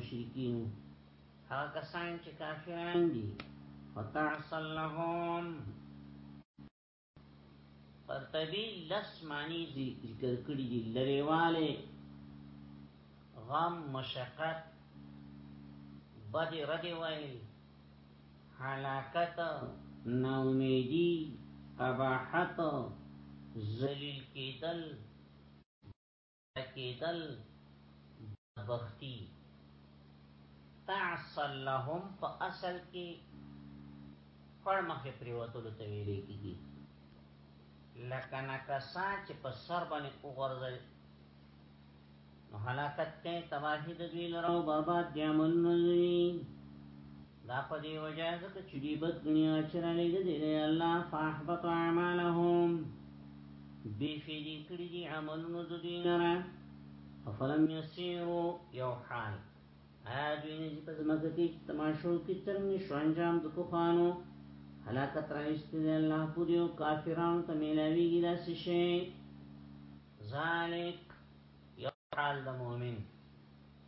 A: مشرکین هغه کسان چې کافران دي وتعصلهم قرطبی لس معنی ذکر کړی دی لریواله غم مشقت بد رد وای حلاکت نومیدی قباحت ذلیل کیدل کېدل بدبختی تعصل لهم په اصل کې پړ مخې پریوتلو ته ویل کېږي لکه نکسا چې په سر باندې وغورځي نو هلاکت ته تباهي د دوی لرو برباد دي عملونه دوی دا په دې وجه ځکه چې دی بد دنیا چې را لګې دی الله فاحبط اعمالهم بی فیدی کړی دی عملونو د دوی نه را فلم یسیرو یو حال آیا دوی نه چې په ځمکه کې تماشو کې څرنګه شو انجام د پخوانو هلاکت راوستي دی الله پوری او کافرانو ته میلاویږي داسې شی ذالک یو حال د مؤمن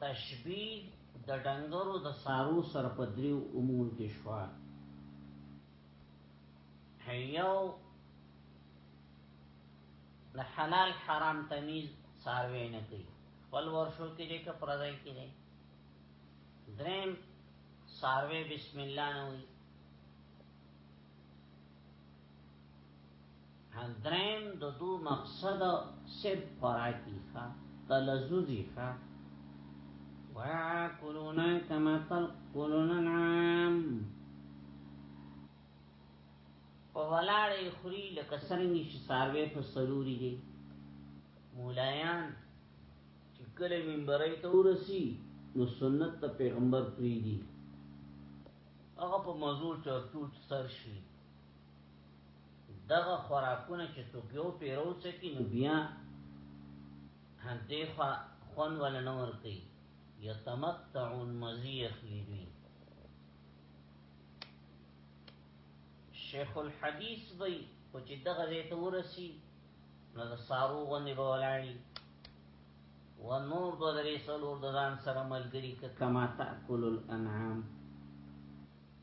A: تشبیه د ډنګرو د سارو سره په دریو امور کې شوه یو د حلال حرام تمیز ساروی نه کوي خپل ورشو کې دې که پردای کې دې دریم ساروی بسم الله نه وي درم د دو مقصد صرف خوراکی خوا تلزوزی خوا ویاکلون کما تلقلون نام په ولاړې خوري لکه څنګه چې ساروي په سلوري دي مولایان چې کله منبرې ته ورسي نو سنت ته پیغمبر پری دي هغه په موضوع چرچوټ سر شي دغه خوراکونه چې څوک یو پیرو څکی نو بیا دیخوا خون ولا نور کوي یتمتعون مزی اخلی دوی شیخ الحدیث بی خو چې دغه ځای ته ورسی نو د سارو غنې به ولاړي و نور دو درې څلور د ځان سره ملګري که کما تاکل الانعام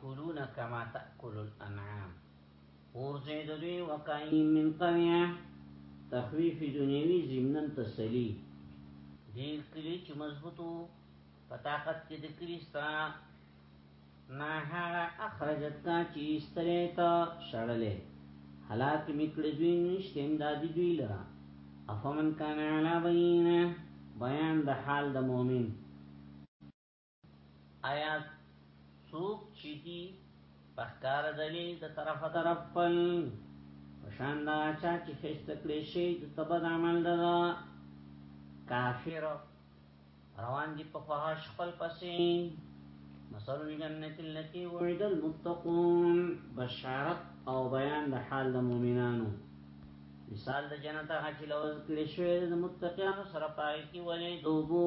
A: کلون کما تأکل الانعام ورځې د دوی وکای من قویه تخویف دنیوی زمنن تسلی دې کلی چې مضبوطو پتاقت کې د کلی ستا نه هغه اخرجت کا چې استره تا شړلې حالات میکړې دوی نشته امدادي دوی لرا افمن کان علا بینه بیان د حال د مؤمن آیا څوک چې دی پخکار دلیل د طرف طرف پل پشان دا چا چې خیست کړی شي د تبد عمل دا کافر روان دي په خواهش خپل پسې مثل الجنة التي وعد المتقون بشارت او بیان د حال د مؤمنانو مثال د جنت هغه چې لوز کړی شوی د متقینو سره پای کې ولې دوبو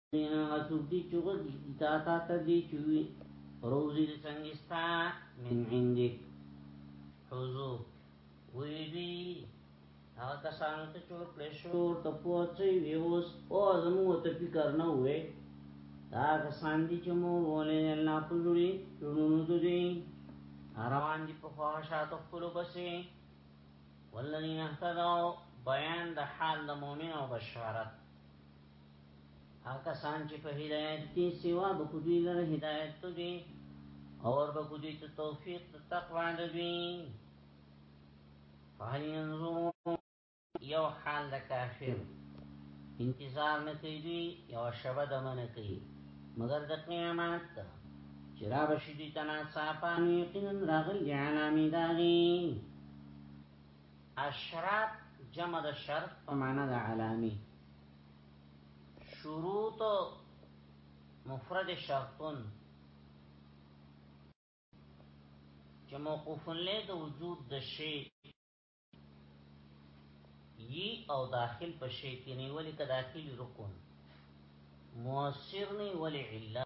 A: دین هغه څوک دی چې غږی تا تا ته دی چوي روزي د څنګه ستا من عندك حضور وی دی هغه کسان ته چور پلیشور ته پوچي ویوس او زمو ته فکر نه وې دا کسان دي چې مو ولې الله په جوړي جوړونو دوی روان دي په خواهشاتو خپل بسې والذین اهتدوا بیان د حال د مؤمن او بشارت هغه سان چې په هدایت کې سیوا به کو دوی لره هدایت ته دوی اور به کو دوی ته توفیق ته تقوا ده دوی فهل ينظرون یو حال د کافر انتظار نه کوي دوی یو شبه د من کوي مگر د قیامت ته چې را بشي دوی تنا صافان یقینا راغلي علامې داغي اشراط جمع د شرط په معنا د علامی شروط مفرد شرطن چې موقوفن له د وجود د شی یی او داخل په شی کې نه ولی که داخلي رکن مؤثر نه ولی علت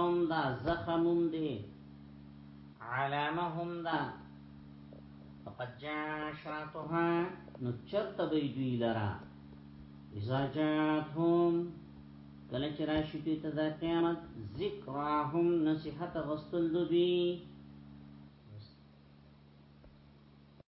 A: هم دا زخمم دی علامه هم دا فقد جا شراتها نو چرت بیدوی لرا ازا جات هم کله چې راشي دوی ته د قیامت ذکرهم نصیحت غستل دوی